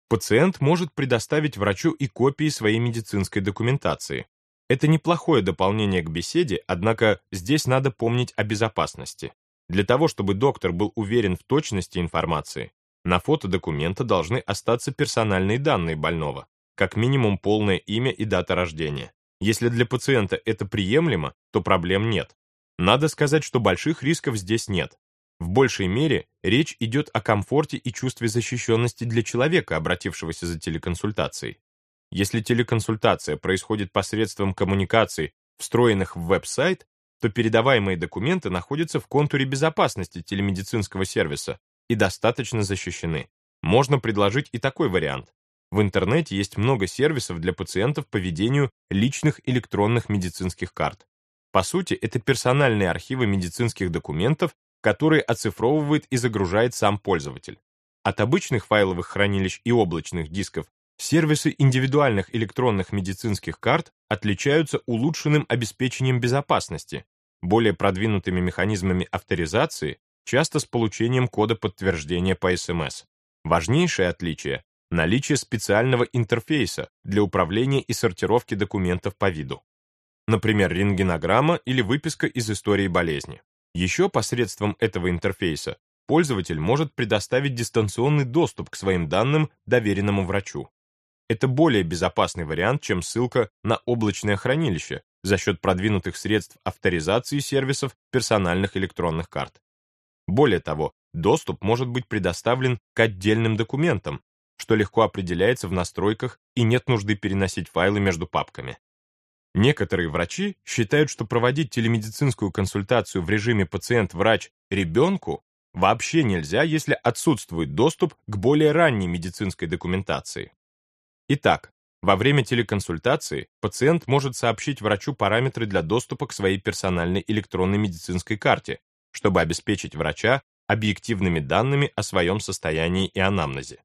Пациент может предоставить врачу и копии своей медицинской документации. Это неплохое дополнение к беседе, однако здесь надо помнить о безопасности. Для того, чтобы доктор был уверен в точности информации, на фото документа должны остаться персональные данные больного, как минимум полное имя и дата рождения. Если для пациента это приемлемо, то проблем нет. Надо сказать, что больших рисков здесь нет. В большей мере речь идет о комфорте и чувстве защищенности для человека, обратившегося за телеконсультацией. Если телеконсультация происходит посредством коммуникаций, встроенных в веб-сайт, то передаваемые документы находятся в контуре безопасности телемедицинского сервиса, и достаточно защищены. Можно предложить и такой вариант. В интернете есть много сервисов для пациентов по ведению личных электронных медицинских карт. По сути, это персональные архивы медицинских документов, которые оцифровывает и загружает сам пользователь. От обычных файловых хранилищ и облачных дисков сервисы индивидуальных электронных медицинских карт отличаются улучшенным обеспечением безопасности, более продвинутыми механизмами авторизации часто с получением кода подтверждения по СМС. Важнейшее отличие – наличие специального интерфейса для управления и сортировки документов по виду. Например, рентгенограмма или выписка из истории болезни. Еще посредством этого интерфейса пользователь может предоставить дистанционный доступ к своим данным доверенному врачу. Это более безопасный вариант, чем ссылка на облачное хранилище за счет продвинутых средств авторизации сервисов персональных электронных карт. Более того, доступ может быть предоставлен к отдельным документам, что легко определяется в настройках и нет нужды переносить файлы между папками. Некоторые врачи считают, что проводить телемедицинскую консультацию в режиме пациент-врач ребенку вообще нельзя, если отсутствует доступ к более ранней медицинской документации. Итак, во время телеконсультации пациент может сообщить врачу параметры для доступа к своей персональной электронной медицинской карте, чтобы обеспечить врача объективными данными о своем состоянии и анамнезе.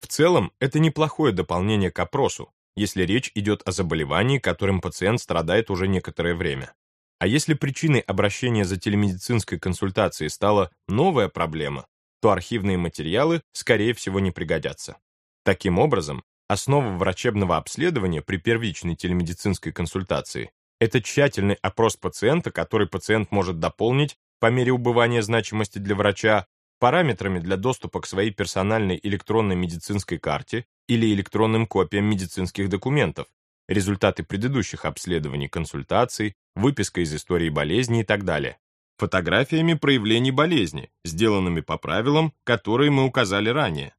В целом, это неплохое дополнение к опросу, если речь идет о заболевании, которым пациент страдает уже некоторое время. А если причиной обращения за телемедицинской консультацией стала новая проблема, то архивные материалы, скорее всего, не пригодятся. Таким образом, основа врачебного обследования при первичной телемедицинской консультации – это тщательный опрос пациента, который пациент может дополнить по мере убывания значимости для врача, параметрами для доступа к своей персональной электронной медицинской карте или электронным копиям медицинских документов, результаты предыдущих обследований, консультаций, выписка из истории болезни и так далее, фотографиями проявлений болезни, сделанными по правилам, которые мы указали ранее,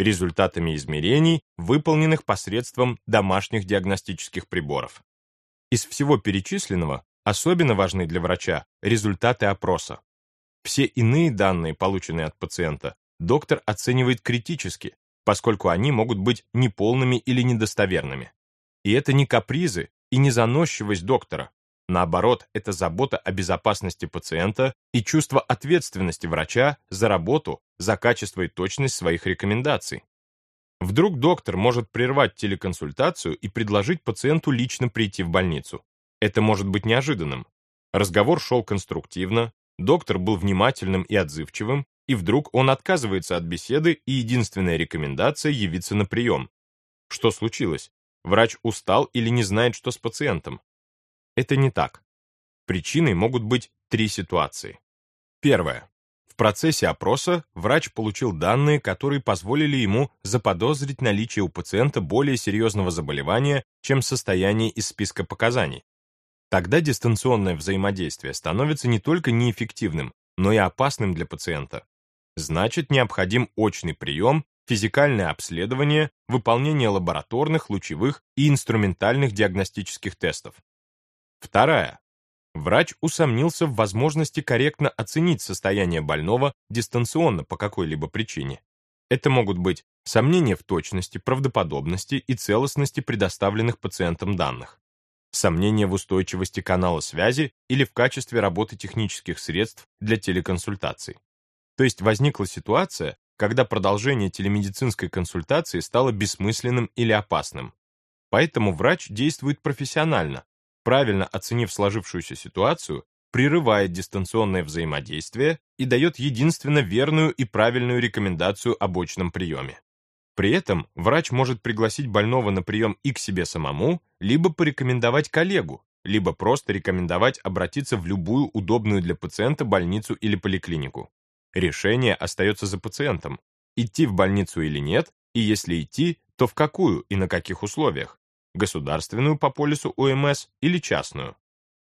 результатами измерений, выполненных посредством домашних диагностических приборов. Из всего перечисленного особенно важны для врача результаты опроса. Все иные данные, полученные от пациента, доктор оценивает критически, поскольку они могут быть неполными или недостоверными. И это не капризы и не заносчивость доктора. Наоборот, это забота о безопасности пациента и чувство ответственности врача за работу, за качество и точность своих рекомендаций. Вдруг доктор может прервать телеконсультацию и предложить пациенту лично прийти в больницу. Это может быть неожиданным. Разговор шел конструктивно, доктор был внимательным и отзывчивым, и вдруг он отказывается от беседы, и единственная рекомендация — явиться на прием. Что случилось? Врач устал или не знает, что с пациентом? Это не так. Причиной могут быть три ситуации. Первое. В процессе опроса врач получил данные, которые позволили ему заподозрить наличие у пациента более серьезного заболевания, чем состояние из списка показаний. Тогда дистанционное взаимодействие становится не только неэффективным, но и опасным для пациента. Значит, необходим очный прием, физикальное обследование, выполнение лабораторных, лучевых и инструментальных диагностических тестов. Вторая. Врач усомнился в возможности корректно оценить состояние больного дистанционно по какой-либо причине. Это могут быть сомнения в точности, правдоподобности и целостности предоставленных пациентам данных, сомнения в устойчивости канала связи или в качестве работы технических средств для телеконсультаций. То есть возникла ситуация, когда продолжение телемедицинской консультации стало бессмысленным или опасным. Поэтому врач действует профессионально, правильно оценив сложившуюся ситуацию, прерывает дистанционное взаимодействие и дает единственно верную и правильную рекомендацию об очном приеме. При этом врач может пригласить больного на прием и к себе самому, либо порекомендовать коллегу, либо просто рекомендовать обратиться в любую удобную для пациента больницу или поликлинику. Решение остается за пациентом, идти в больницу или нет, и если идти, то в какую и на каких условиях, государственную по полису ОМС или частную.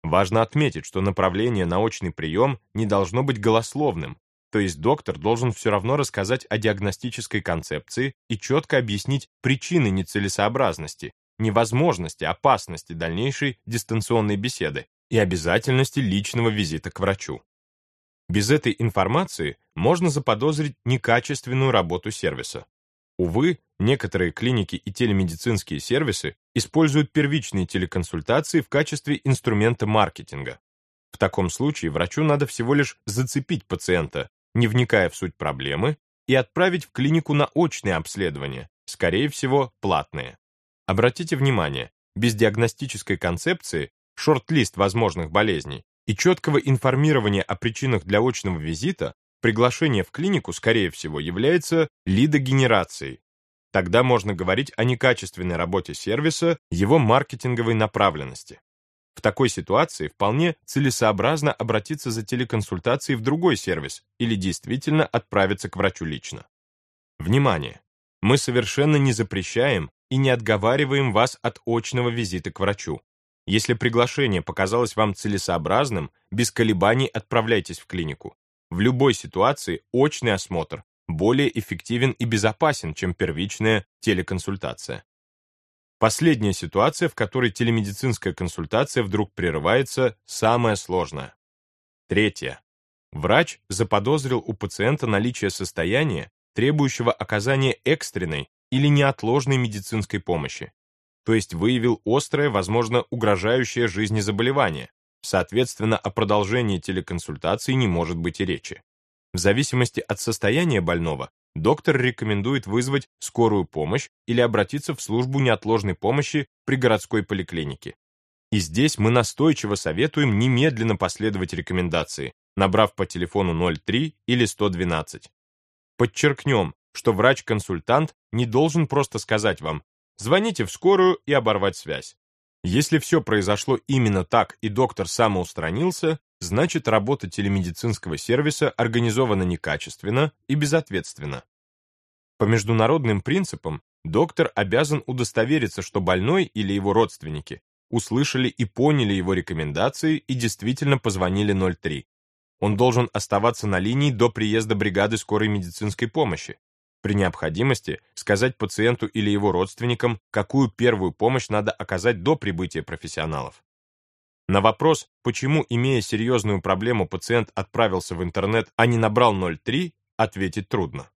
Важно отметить, что направление на очный прием не должно быть голословным, то есть доктор должен все равно рассказать о диагностической концепции и четко объяснить причины нецелесообразности, невозможности, опасности дальнейшей дистанционной беседы и обязательности личного визита к врачу. Без этой информации можно заподозрить некачественную работу сервиса. Увы, некоторые клиники и телемедицинские сервисы используют первичные телеконсультации в качестве инструмента маркетинга. В таком случае врачу надо всего лишь зацепить пациента, не вникая в суть проблемы, и отправить в клинику на очное обследование, скорее всего, платные. Обратите внимание, без диагностической концепции, шорт-лист возможных болезней, и четкого информирования о причинах для очного визита, приглашение в клинику, скорее всего, является лидогенерацией. Тогда можно говорить о некачественной работе сервиса, его маркетинговой направленности. В такой ситуации вполне целесообразно обратиться за телеконсультацией в другой сервис или действительно отправиться к врачу лично. Внимание! Мы совершенно не запрещаем и не отговариваем вас от очного визита к врачу. Если приглашение показалось вам целесообразным, без колебаний отправляйтесь в клинику. В любой ситуации очный осмотр более эффективен и безопасен, чем первичная телеконсультация. Последняя ситуация, в которой телемедицинская консультация вдруг прерывается, самая сложная. Третье. Врач заподозрил у пациента наличие состояния, требующего оказания экстренной или неотложной медицинской помощи то есть выявил острое, возможно, угрожающее жизни заболевание. Соответственно, о продолжении телеконсультации не может быть и речи. В зависимости от состояния больного, доктор рекомендует вызвать скорую помощь или обратиться в службу неотложной помощи при городской поликлинике. И здесь мы настойчиво советуем немедленно последовать рекомендации, набрав по телефону 03 или 112. Подчеркнем, что врач-консультант не должен просто сказать вам Звоните в скорую и оборвать связь. Если все произошло именно так и доктор самоустранился, значит работа телемедицинского сервиса организована некачественно и безответственно. По международным принципам доктор обязан удостовериться, что больной или его родственники услышали и поняли его рекомендации и действительно позвонили 03. Он должен оставаться на линии до приезда бригады скорой медицинской помощи. При необходимости сказать пациенту или его родственникам, какую первую помощь надо оказать до прибытия профессионалов. На вопрос, почему, имея серьезную проблему, пациент отправился в интернет, а не набрал 03, ответить трудно.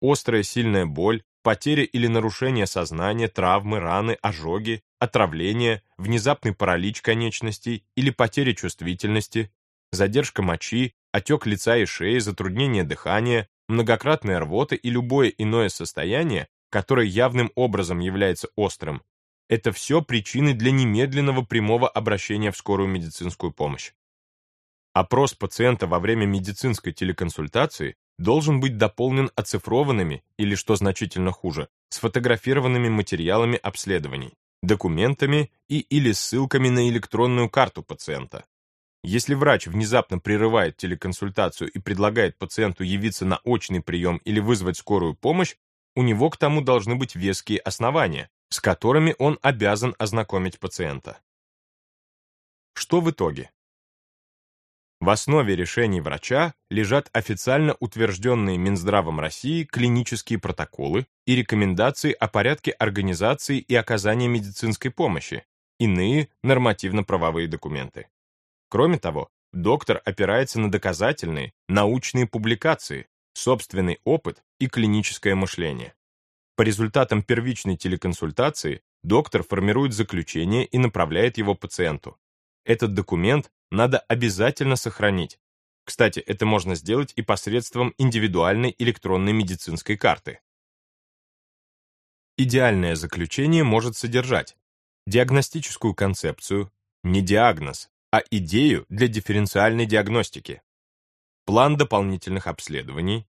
Острая сильная боль, потеря или нарушение сознания, травмы, раны, ожоги, отравление, внезапный паралич конечностей или потеря чувствительности, задержка мочи, отек лица и шеи, затруднение дыхания, многократная рвота и любое иное состояние, которое явным образом является острым, это все причины для немедленного прямого обращения в скорую медицинскую помощь. Опрос пациента во время медицинской телеконсультации должен быть дополнен оцифрованными или, что значительно хуже, сфотографированными материалами обследований, документами и или ссылками на электронную карту пациента. Если врач внезапно прерывает телеконсультацию и предлагает пациенту явиться на очный прием или вызвать скорую помощь, у него к тому должны быть веские основания, с которыми он обязан ознакомить пациента. Что в итоге? В основе решений врача лежат официально утвержденные Минздравом России клинические протоколы и рекомендации о порядке организации и оказания медицинской помощи, иные нормативно-правовые документы. Кроме того, доктор опирается на доказательные, научные публикации, собственный опыт и клиническое мышление. По результатам первичной телеконсультации доктор формирует заключение и направляет его пациенту. Этот документ надо обязательно сохранить. Кстати, это можно сделать и посредством индивидуальной электронной медицинской карты. Идеальное заключение может содержать диагностическую концепцию, не диагноз, а идею для дифференциальной диагностики, план дополнительных обследований,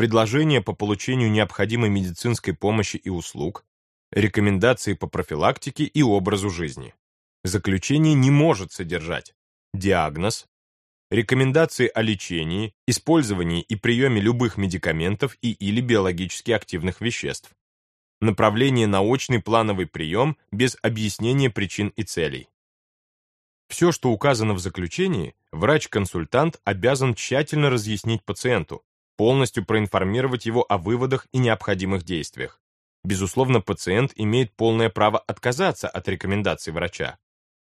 предложение по получению необходимой медицинской помощи и услуг, рекомендации по профилактике и образу жизни. Заключение не может содержать диагноз, рекомендации о лечении, использовании и приеме любых медикаментов и или биологически активных веществ, направление на очный плановый прием без объяснения причин и целей. Все, что указано в заключении, врач-консультант обязан тщательно разъяснить пациенту, полностью проинформировать его о выводах и необходимых действиях. Безусловно, пациент имеет полное право отказаться от рекомендаций врача,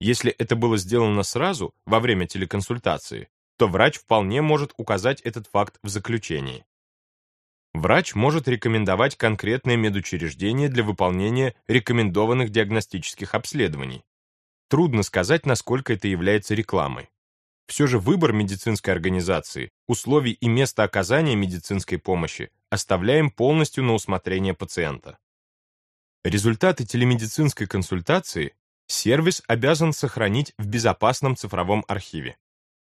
если это было сделано сразу, во время телеконсультации, то врач вполне может указать этот факт в заключении. Врач может рекомендовать конкретное медучреждение для выполнения рекомендованных диагностических обследований. Трудно сказать, насколько это является рекламой. Все же выбор медицинской организации, условий и места оказания медицинской помощи оставляем полностью на усмотрение пациента. Результаты телемедицинской консультации сервис обязан сохранить в безопасном цифровом архиве.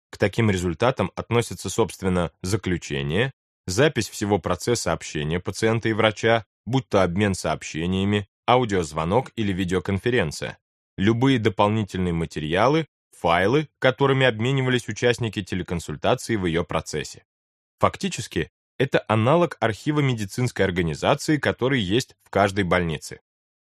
К таким результатам относятся, собственно, заключение, запись всего процесса общения пациента и врача, будь то обмен сообщениями, аудиозвонок или видеоконференция, любые дополнительные материалы, файлы, которыми обменивались участники телеконсультации в ее процессе. Фактически, это аналог архива медицинской организации, который есть в каждой больнице.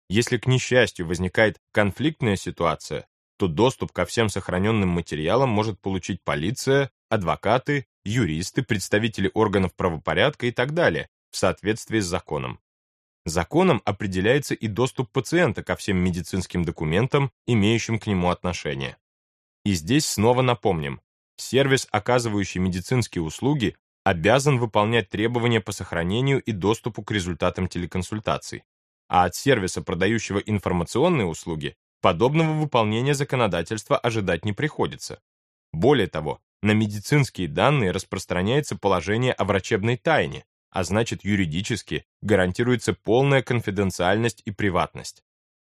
Если, к несчастью, возникает конфликтная ситуация, то доступ ко всем сохраненным материалам может получить полиция, адвокаты, юристы, представители органов правопорядка и так далее, в соответствии с законом. Законом определяется и доступ пациента ко всем медицинским документам, имеющим к нему отношение. И здесь снова напомним, сервис, оказывающий медицинские услуги, обязан выполнять требования по сохранению и доступу к результатам телеконсультаций а от сервиса, продающего информационные услуги, подобного выполнения законодательства ожидать не приходится. Более того, на медицинские данные распространяется положение о врачебной тайне, а значит юридически гарантируется полная конфиденциальность и приватность.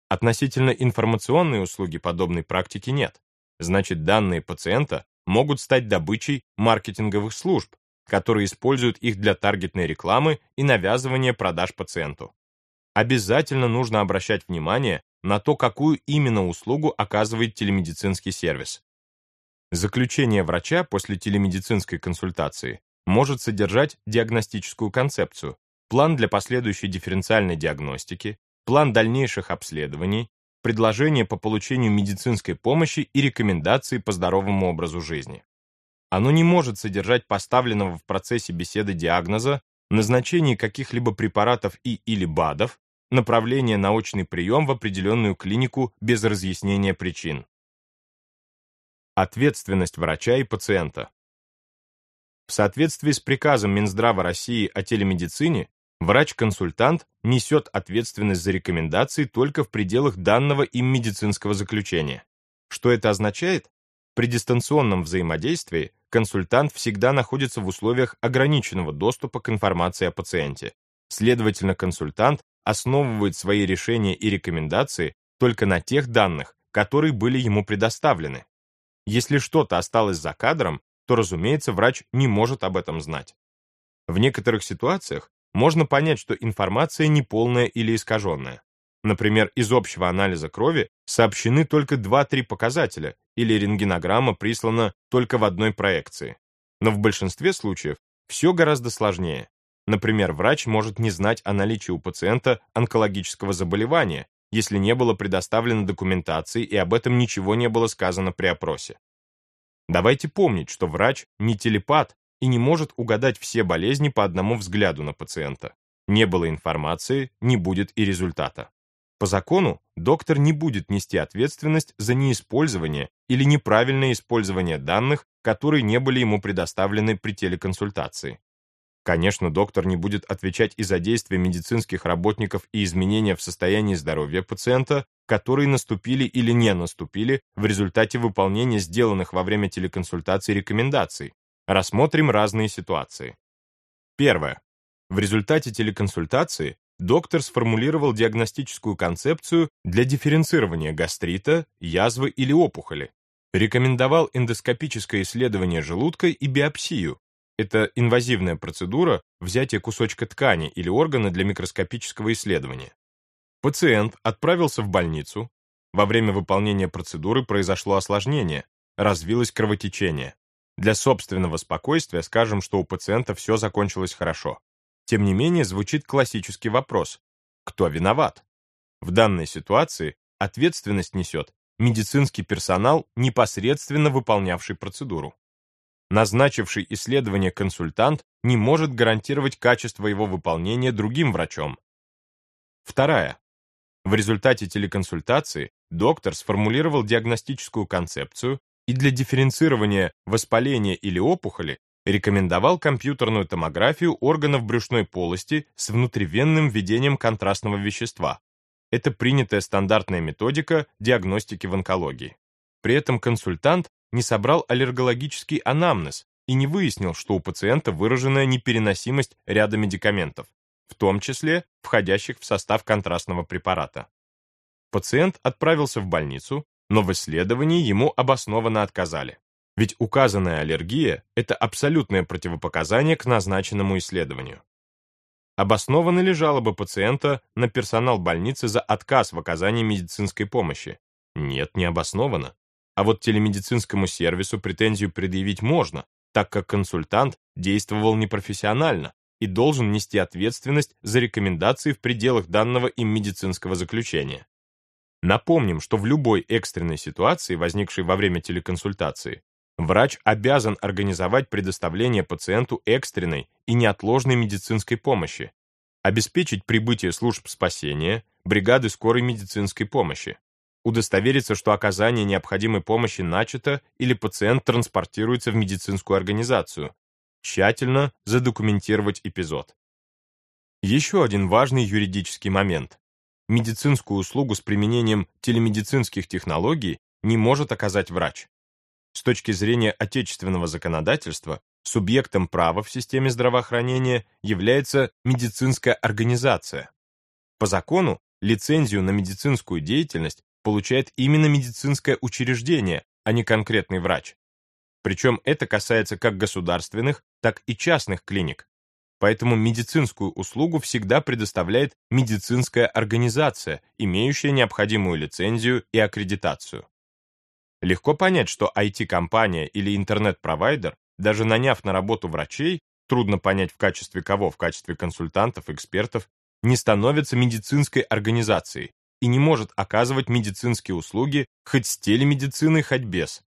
Относительно информационной услуги подобной практики нет. Значит, данные пациента могут стать добычей маркетинговых служб, которые используют их для таргетной рекламы и навязывания продаж пациенту обязательно нужно обращать внимание на то, какую именно услугу оказывает телемедицинский сервис. Заключение врача после телемедицинской консультации может содержать диагностическую концепцию, план для последующей дифференциальной диагностики, план дальнейших обследований, предложение по получению медицинской помощи и рекомендации по здоровому образу жизни. Оно не может содержать поставленного в процессе беседы диагноза, назначение каких-либо препаратов и или БАДов, направление на очный прием в определенную клинику без разъяснения причин. Ответственность врача и пациента. В соответствии с приказом Минздрава России о телемедицине, врач-консультант несет ответственность за рекомендации только в пределах данного им медицинского заключения. Что это означает? При дистанционном взаимодействии консультант всегда находится в условиях ограниченного доступа к информации о пациенте. Следовательно, консультант основывает свои решения и рекомендации только на тех данных, которые были ему предоставлены. Если что-то осталось за кадром, то, разумеется, врач не может об этом знать. В некоторых ситуациях можно понять, что информация неполная или искаженная. Например, из общего анализа крови сообщены только 2-3 показателя, или рентгенограмма прислана только в одной проекции. Но в большинстве случаев все гораздо сложнее. Например, врач может не знать о наличии у пациента онкологического заболевания, если не было предоставлено документации и об этом ничего не было сказано при опросе. Давайте помнить, что врач не телепат и не может угадать все болезни по одному взгляду на пациента. Не было информации, не будет и результата. По закону доктор не будет нести ответственность за неиспользование или неправильное использование данных, которые не были ему предоставлены при телеконсультации. Конечно, доктор не будет отвечать и за действия медицинских работников и изменения в состоянии здоровья пациента, которые наступили или не наступили в результате выполнения сделанных во время телеконсультации рекомендаций. Рассмотрим разные ситуации. Первое. В результате телеконсультации доктор сформулировал диагностическую концепцию для дифференцирования гастрита, язвы или опухоли, рекомендовал эндоскопическое исследование желудка и биопсию, это инвазивная процедура взятия кусочка ткани или органа для микроскопического исследования. Пациент отправился в больницу. Во время выполнения процедуры произошло осложнение, развилось кровотечение. Для собственного спокойствия скажем, что у пациента все закончилось хорошо. Тем не менее, звучит классический вопрос. Кто виноват? В данной ситуации ответственность несет медицинский персонал, непосредственно выполнявший процедуру. Назначивший исследование консультант не может гарантировать качество его выполнения другим врачом. Вторая. В результате телеконсультации доктор сформулировал диагностическую концепцию и для дифференцирования воспаления или опухоли рекомендовал компьютерную томографию органов брюшной полости с внутривенным введением контрастного вещества. Это принятая стандартная методика диагностики в онкологии. При этом консультант не собрал аллергологический анамнез и не выяснил, что у пациента выраженная непереносимость ряда медикаментов, в том числе входящих в состав контрастного препарата. Пациент отправился в больницу, но в исследовании ему обоснованно отказали. Ведь указанная аллергия – это абсолютное противопоказание к назначенному исследованию. Обоснованы ли жалобы пациента на персонал больницы за отказ в оказании медицинской помощи? Нет, не обосновано. А вот телемедицинскому сервису претензию предъявить можно, так как консультант действовал непрофессионально и должен нести ответственность за рекомендации в пределах данного им медицинского заключения. Напомним, что в любой экстренной ситуации, возникшей во время телеконсультации, врач обязан организовать предоставление пациенту экстренной и неотложной медицинской помощи, обеспечить прибытие служб спасения, бригады скорой медицинской помощи, удостовериться, что оказание необходимой помощи начато или пациент транспортируется в медицинскую организацию, тщательно задокументировать эпизод. Еще один важный юридический момент. Медицинскую услугу с применением телемедицинских технологий не может оказать врач. С точки зрения отечественного законодательства, субъектом права в системе здравоохранения является медицинская организация. По закону, лицензию на медицинскую деятельность получает именно медицинское учреждение, а не конкретный врач. Причем это касается как государственных, так и частных клиник. Поэтому медицинскую услугу всегда предоставляет медицинская организация, имеющая необходимую лицензию и аккредитацию. Легко понять, что IT-компания или интернет-провайдер, даже наняв на работу врачей, трудно понять в качестве кого, в качестве консультантов, экспертов, не становится медицинской организацией и не может оказывать медицинские услуги хоть с телемедициной, хоть без.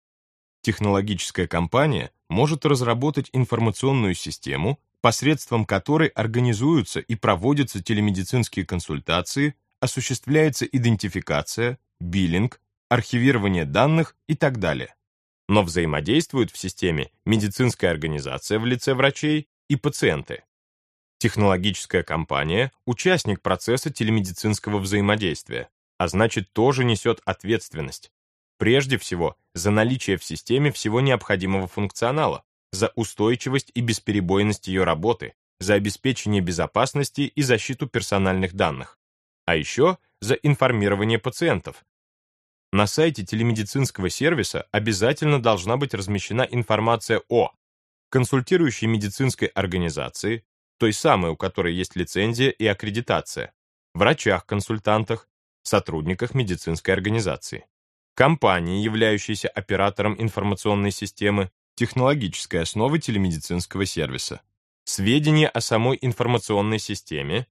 Технологическая компания может разработать информационную систему, посредством которой организуются и проводятся телемедицинские консультации, осуществляется идентификация, биллинг, архивирование данных и так далее. Но взаимодействуют в системе медицинская организация в лице врачей и пациенты. Технологическая компания – участник процесса телемедицинского взаимодействия, а значит тоже несет ответственность. Прежде всего, за наличие в системе всего необходимого функционала, за устойчивость и бесперебойность ее работы, за обеспечение безопасности и защиту персональных данных, а еще за информирование пациентов. На сайте телемедицинского сервиса обязательно должна быть размещена информация о консультирующей медицинской организации, той самой, у которой есть лицензия и аккредитация, врачах-консультантах, сотрудниках медицинской организации, компании, являющейся оператором информационной системы, технологической основы телемедицинского сервиса, сведения о самой информационной системе,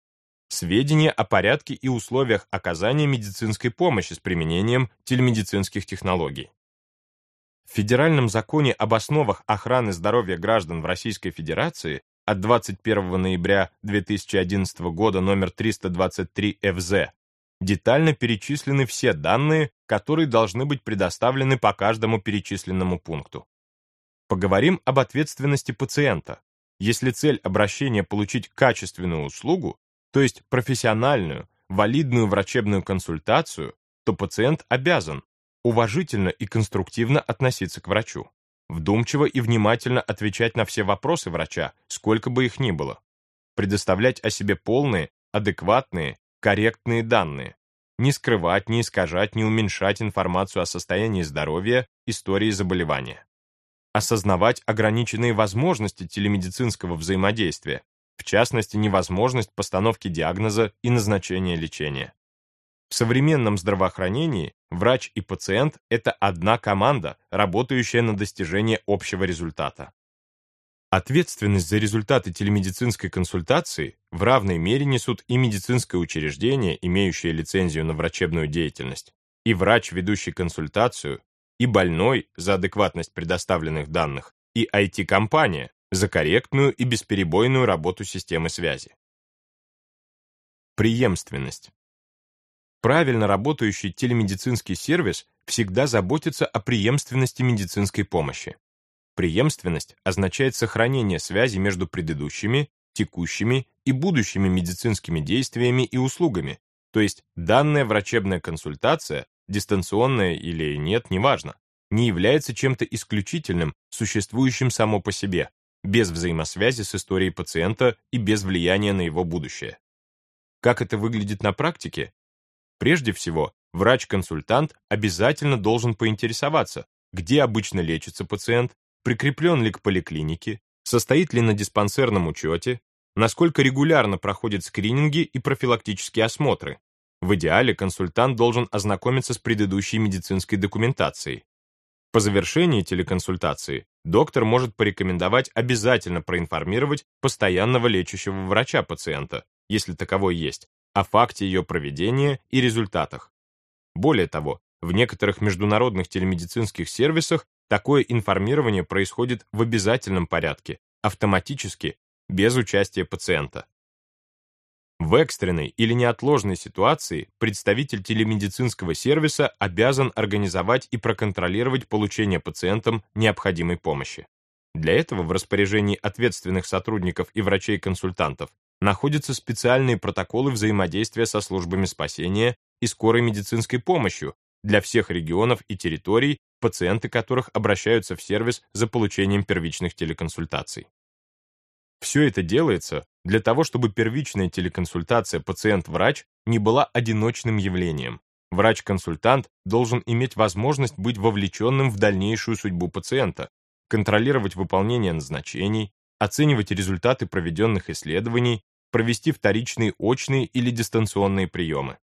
сведения о порядке и условиях оказания медицинской помощи с применением телемедицинских технологий. В Федеральном законе об основах охраны здоровья граждан в Российской Федерации от 21 ноября 2011 года номер 323 ФЗ детально перечислены все данные, которые должны быть предоставлены по каждому перечисленному пункту. Поговорим об ответственности пациента. Если цель обращения получить качественную услугу, то есть профессиональную, валидную врачебную консультацию, то пациент обязан уважительно и конструктивно относиться к врачу вдумчиво и внимательно отвечать на все вопросы врача, сколько бы их ни было, предоставлять о себе полные, адекватные, корректные данные, не скрывать, не искажать, не уменьшать информацию о состоянии здоровья, истории заболевания. Осознавать ограниченные возможности телемедицинского взаимодействия, в частности, невозможность постановки диагноза и назначения лечения. В современном здравоохранении врач и пациент – это одна команда, работающая на достижение общего результата. Ответственность за результаты телемедицинской консультации в равной мере несут и медицинское учреждение, имеющее лицензию на врачебную деятельность, и врач, ведущий консультацию, и больной за адекватность предоставленных данных, и IT-компания за корректную и бесперебойную работу системы связи. Преемственность. Правильно работающий телемедицинский сервис всегда заботится о преемственности медицинской помощи. Преемственность означает сохранение связи между предыдущими, текущими и будущими медицинскими действиями и услугами, то есть данная врачебная консультация, дистанционная или нет, неважно, не является чем-то исключительным, существующим само по себе, без взаимосвязи с историей пациента и без влияния на его будущее. Как это выглядит на практике, Прежде всего, врач-консультант обязательно должен поинтересоваться, где обычно лечится пациент, прикреплен ли к поликлинике, состоит ли на диспансерном учете, насколько регулярно проходят скрининги и профилактические осмотры. В идеале консультант должен ознакомиться с предыдущей медицинской документацией. По завершении телеконсультации доктор может порекомендовать обязательно проинформировать постоянного лечащего врача пациента, если таковой есть, о факте ее проведения и результатах. Более того, в некоторых международных телемедицинских сервисах такое информирование происходит в обязательном порядке, автоматически, без участия пациента. В экстренной или неотложной ситуации представитель телемедицинского сервиса обязан организовать и проконтролировать получение пациентам необходимой помощи. Для этого в распоряжении ответственных сотрудников и врачей-консультантов находятся специальные протоколы взаимодействия со службами спасения и скорой медицинской помощью для всех регионов и территорий, пациенты которых обращаются в сервис за получением первичных телеконсультаций. Все это делается для того, чтобы первичная телеконсультация пациент-врач не была одиночным явлением. Врач-консультант должен иметь возможность быть вовлеченным в дальнейшую судьбу пациента, контролировать выполнение назначений, оценивать результаты проведенных исследований, провести вторичные очные или дистанционные приемы.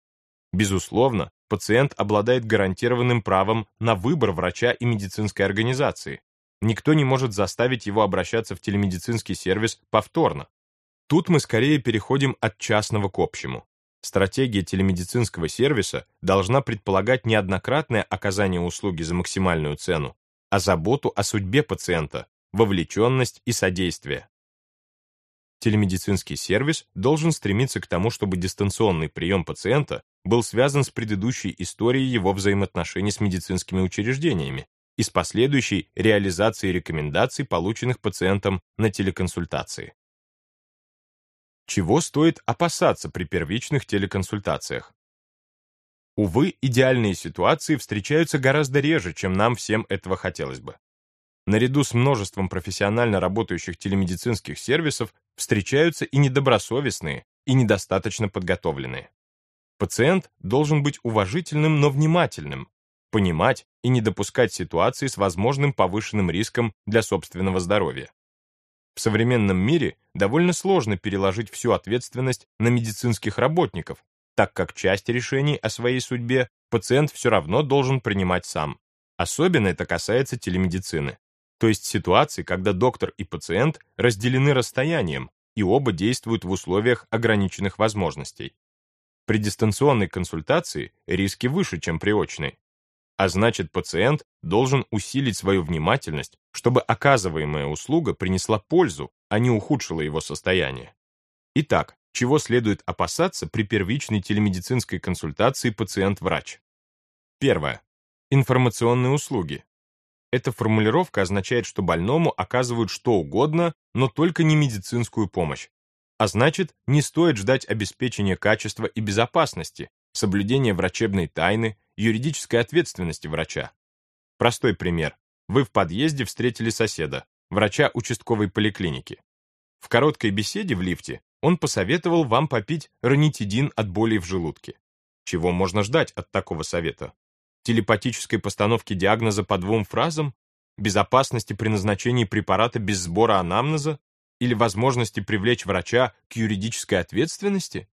Безусловно, пациент обладает гарантированным правом на выбор врача и медицинской организации, никто не может заставить его обращаться в телемедицинский сервис повторно. Тут мы скорее переходим от частного к общему. Стратегия телемедицинского сервиса должна предполагать неоднократное оказание услуги за максимальную цену, а заботу о судьбе пациента, вовлеченность и содействие. Телемедицинский сервис должен стремиться к тому, чтобы дистанционный прием пациента был связан с предыдущей историей его взаимоотношений с медицинскими учреждениями и с последующей реализацией рекомендаций, полученных пациентом на телеконсультации. Чего стоит опасаться при первичных телеконсультациях? Увы, идеальные ситуации встречаются гораздо реже, чем нам всем этого хотелось бы. Наряду с множеством профессионально работающих телемедицинских сервисов встречаются и недобросовестные, и недостаточно подготовленные. Пациент должен быть уважительным, но внимательным, понимать и не допускать ситуации с возможным повышенным риском для собственного здоровья. В современном мире довольно сложно переложить всю ответственность на медицинских работников, так как часть решений о своей судьбе пациент все равно должен принимать сам. Особенно это касается телемедицины то есть ситуации, когда доктор и пациент разделены расстоянием и оба действуют в условиях ограниченных возможностей. При дистанционной консультации риски выше, чем при очной. А значит, пациент должен усилить свою внимательность, чтобы оказываемая услуга принесла пользу, а не ухудшила его состояние. Итак, чего следует опасаться при первичной телемедицинской консультации пациент-врач? Первое. Информационные услуги, эта формулировка означает, что больному оказывают что угодно, но только не медицинскую помощь. А значит, не стоит ждать обеспечения качества и безопасности, соблюдения врачебной тайны, юридической ответственности врача. Простой пример. Вы в подъезде встретили соседа, врача участковой поликлиники. В короткой беседе в лифте он посоветовал вам попить ранитидин от боли в желудке. Чего можно ждать от такого совета? телепатической постановки диагноза по двум фразам, безопасности при назначении препарата без сбора анамнеза или возможности привлечь врача к юридической ответственности?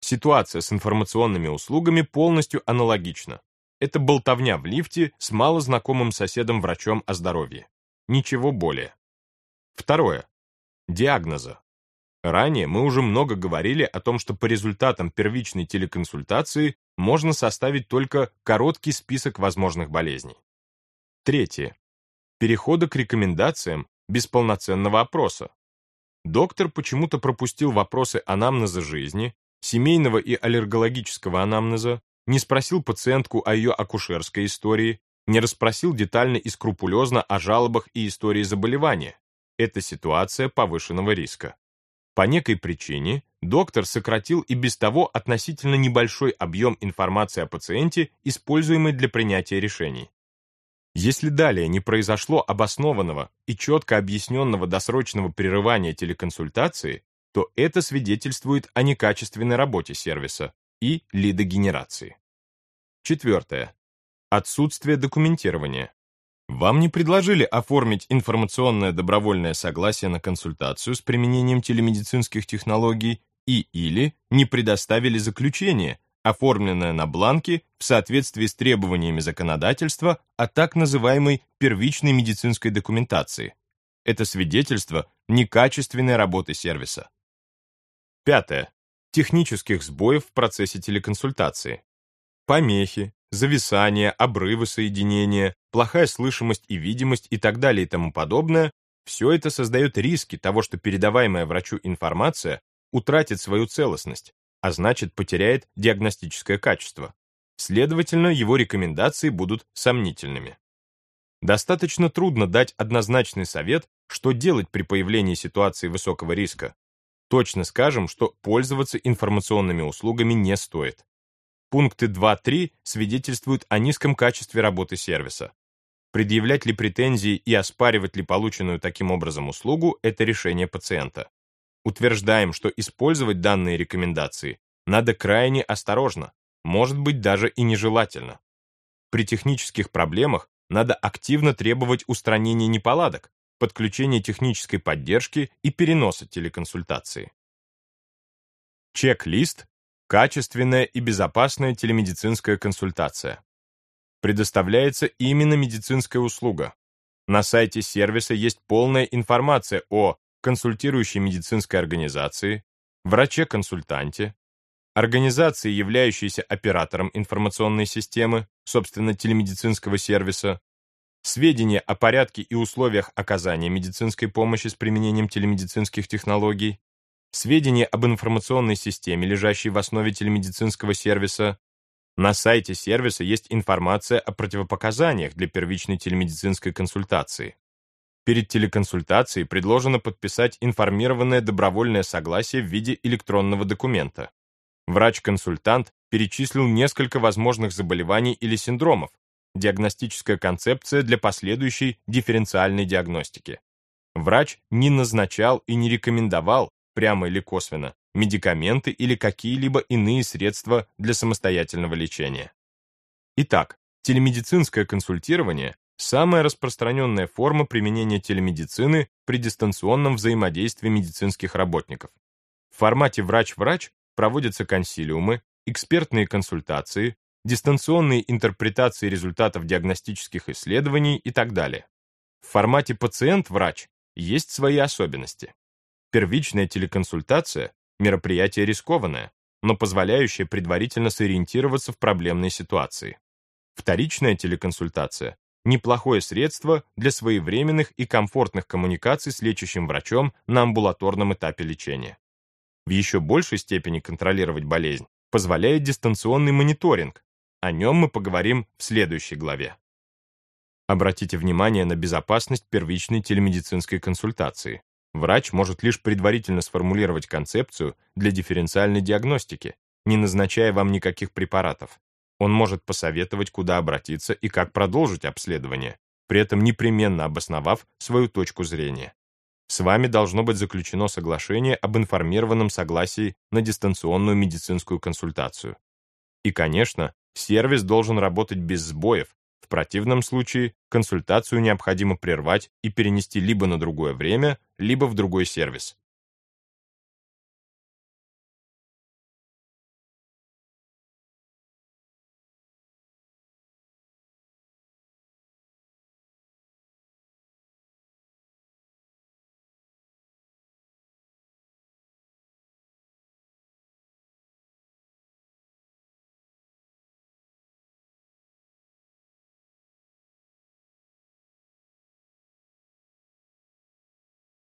Ситуация с информационными услугами полностью аналогична. Это болтовня в лифте с малознакомым соседом-врачом о здоровье. Ничего более. Второе. Диагноза. Ранее мы уже много говорили о том, что по результатам первичной телеконсультации можно составить только короткий список возможных болезней. Третье. Перехода к рекомендациям без полноценного опроса. Доктор почему-то пропустил вопросы анамнеза жизни, семейного и аллергологического анамнеза, не спросил пациентку о ее акушерской истории, не расспросил детально и скрупулезно о жалобах и истории заболевания. Это ситуация повышенного риска. По некой причине доктор сократил и без того относительно небольшой объем информации о пациенте, используемый для принятия решений. Если далее не произошло обоснованного и четко объясненного досрочного прерывания телеконсультации, то это свидетельствует о некачественной работе сервиса и лидогенерации. Четвертое. Отсутствие документирования. Вам не предложили оформить информационное добровольное согласие на консультацию с применением телемедицинских технологий и или не предоставили заключение, оформленное на бланке в соответствии с требованиями законодательства о так называемой первичной медицинской документации. Это свидетельство некачественной работы сервиса. Пятое. Технических сбоев в процессе телеконсультации. Помехи, зависания, обрывы соединения, плохая слышимость и видимость и так далее и тому подобное, все это создает риски того, что передаваемая врачу информация утратит свою целостность, а значит потеряет диагностическое качество. Следовательно, его рекомендации будут сомнительными. Достаточно трудно дать однозначный совет, что делать при появлении ситуации высокого риска. Точно скажем, что пользоваться информационными услугами не стоит. Пункты 2-3 свидетельствуют о низком качестве работы сервиса. Предъявлять ли претензии и оспаривать ли полученную таким образом услугу – это решение пациента. Утверждаем, что использовать данные рекомендации надо крайне осторожно, может быть даже и нежелательно. При технических проблемах надо активно требовать устранения неполадок, подключения технической поддержки и переноса телеконсультации. Чек-лист Качественная и безопасная телемедицинская консультация. Предоставляется именно медицинская услуга. На сайте сервиса есть полная информация о консультирующей медицинской организации, враче-консультанте, организации, являющейся оператором информационной системы, собственно, телемедицинского сервиса, сведения о порядке и условиях оказания медицинской помощи с применением телемедицинских технологий, сведения об информационной системе, лежащей в основе телемедицинского сервиса. На сайте сервиса есть информация о противопоказаниях для первичной телемедицинской консультации. Перед телеконсультацией предложено подписать информированное добровольное согласие в виде электронного документа. Врач-консультант перечислил несколько возможных заболеваний или синдромов, диагностическая концепция для последующей дифференциальной диагностики. Врач не назначал и не рекомендовал, прямо или косвенно, медикаменты или какие-либо иные средства для самостоятельного лечения. Итак, телемедицинское консультирование – самая распространенная форма применения телемедицины при дистанционном взаимодействии медицинских работников. В формате врач-врач проводятся консилиумы, экспертные консультации, дистанционные интерпретации результатов диагностических исследований и так далее. В формате пациент-врач есть свои особенности. Первичная телеконсультация – мероприятие рискованное, но позволяющее предварительно сориентироваться в проблемной ситуации. Вторичная телеконсультация – неплохое средство для своевременных и комфортных коммуникаций с лечащим врачом на амбулаторном этапе лечения. В еще большей степени контролировать болезнь позволяет дистанционный мониторинг, о нем мы поговорим в следующей главе. Обратите внимание на безопасность первичной телемедицинской консультации. Врач может лишь предварительно сформулировать концепцию для дифференциальной диагностики, не назначая вам никаких препаратов. Он может посоветовать, куда обратиться и как продолжить обследование, при этом непременно обосновав свою точку зрения. С вами должно быть заключено соглашение об информированном согласии на дистанционную медицинскую консультацию. И, конечно, Сервис должен работать без сбоев. В противном случае консультацию необходимо прервать и перенести либо на другое время, либо в другой сервис.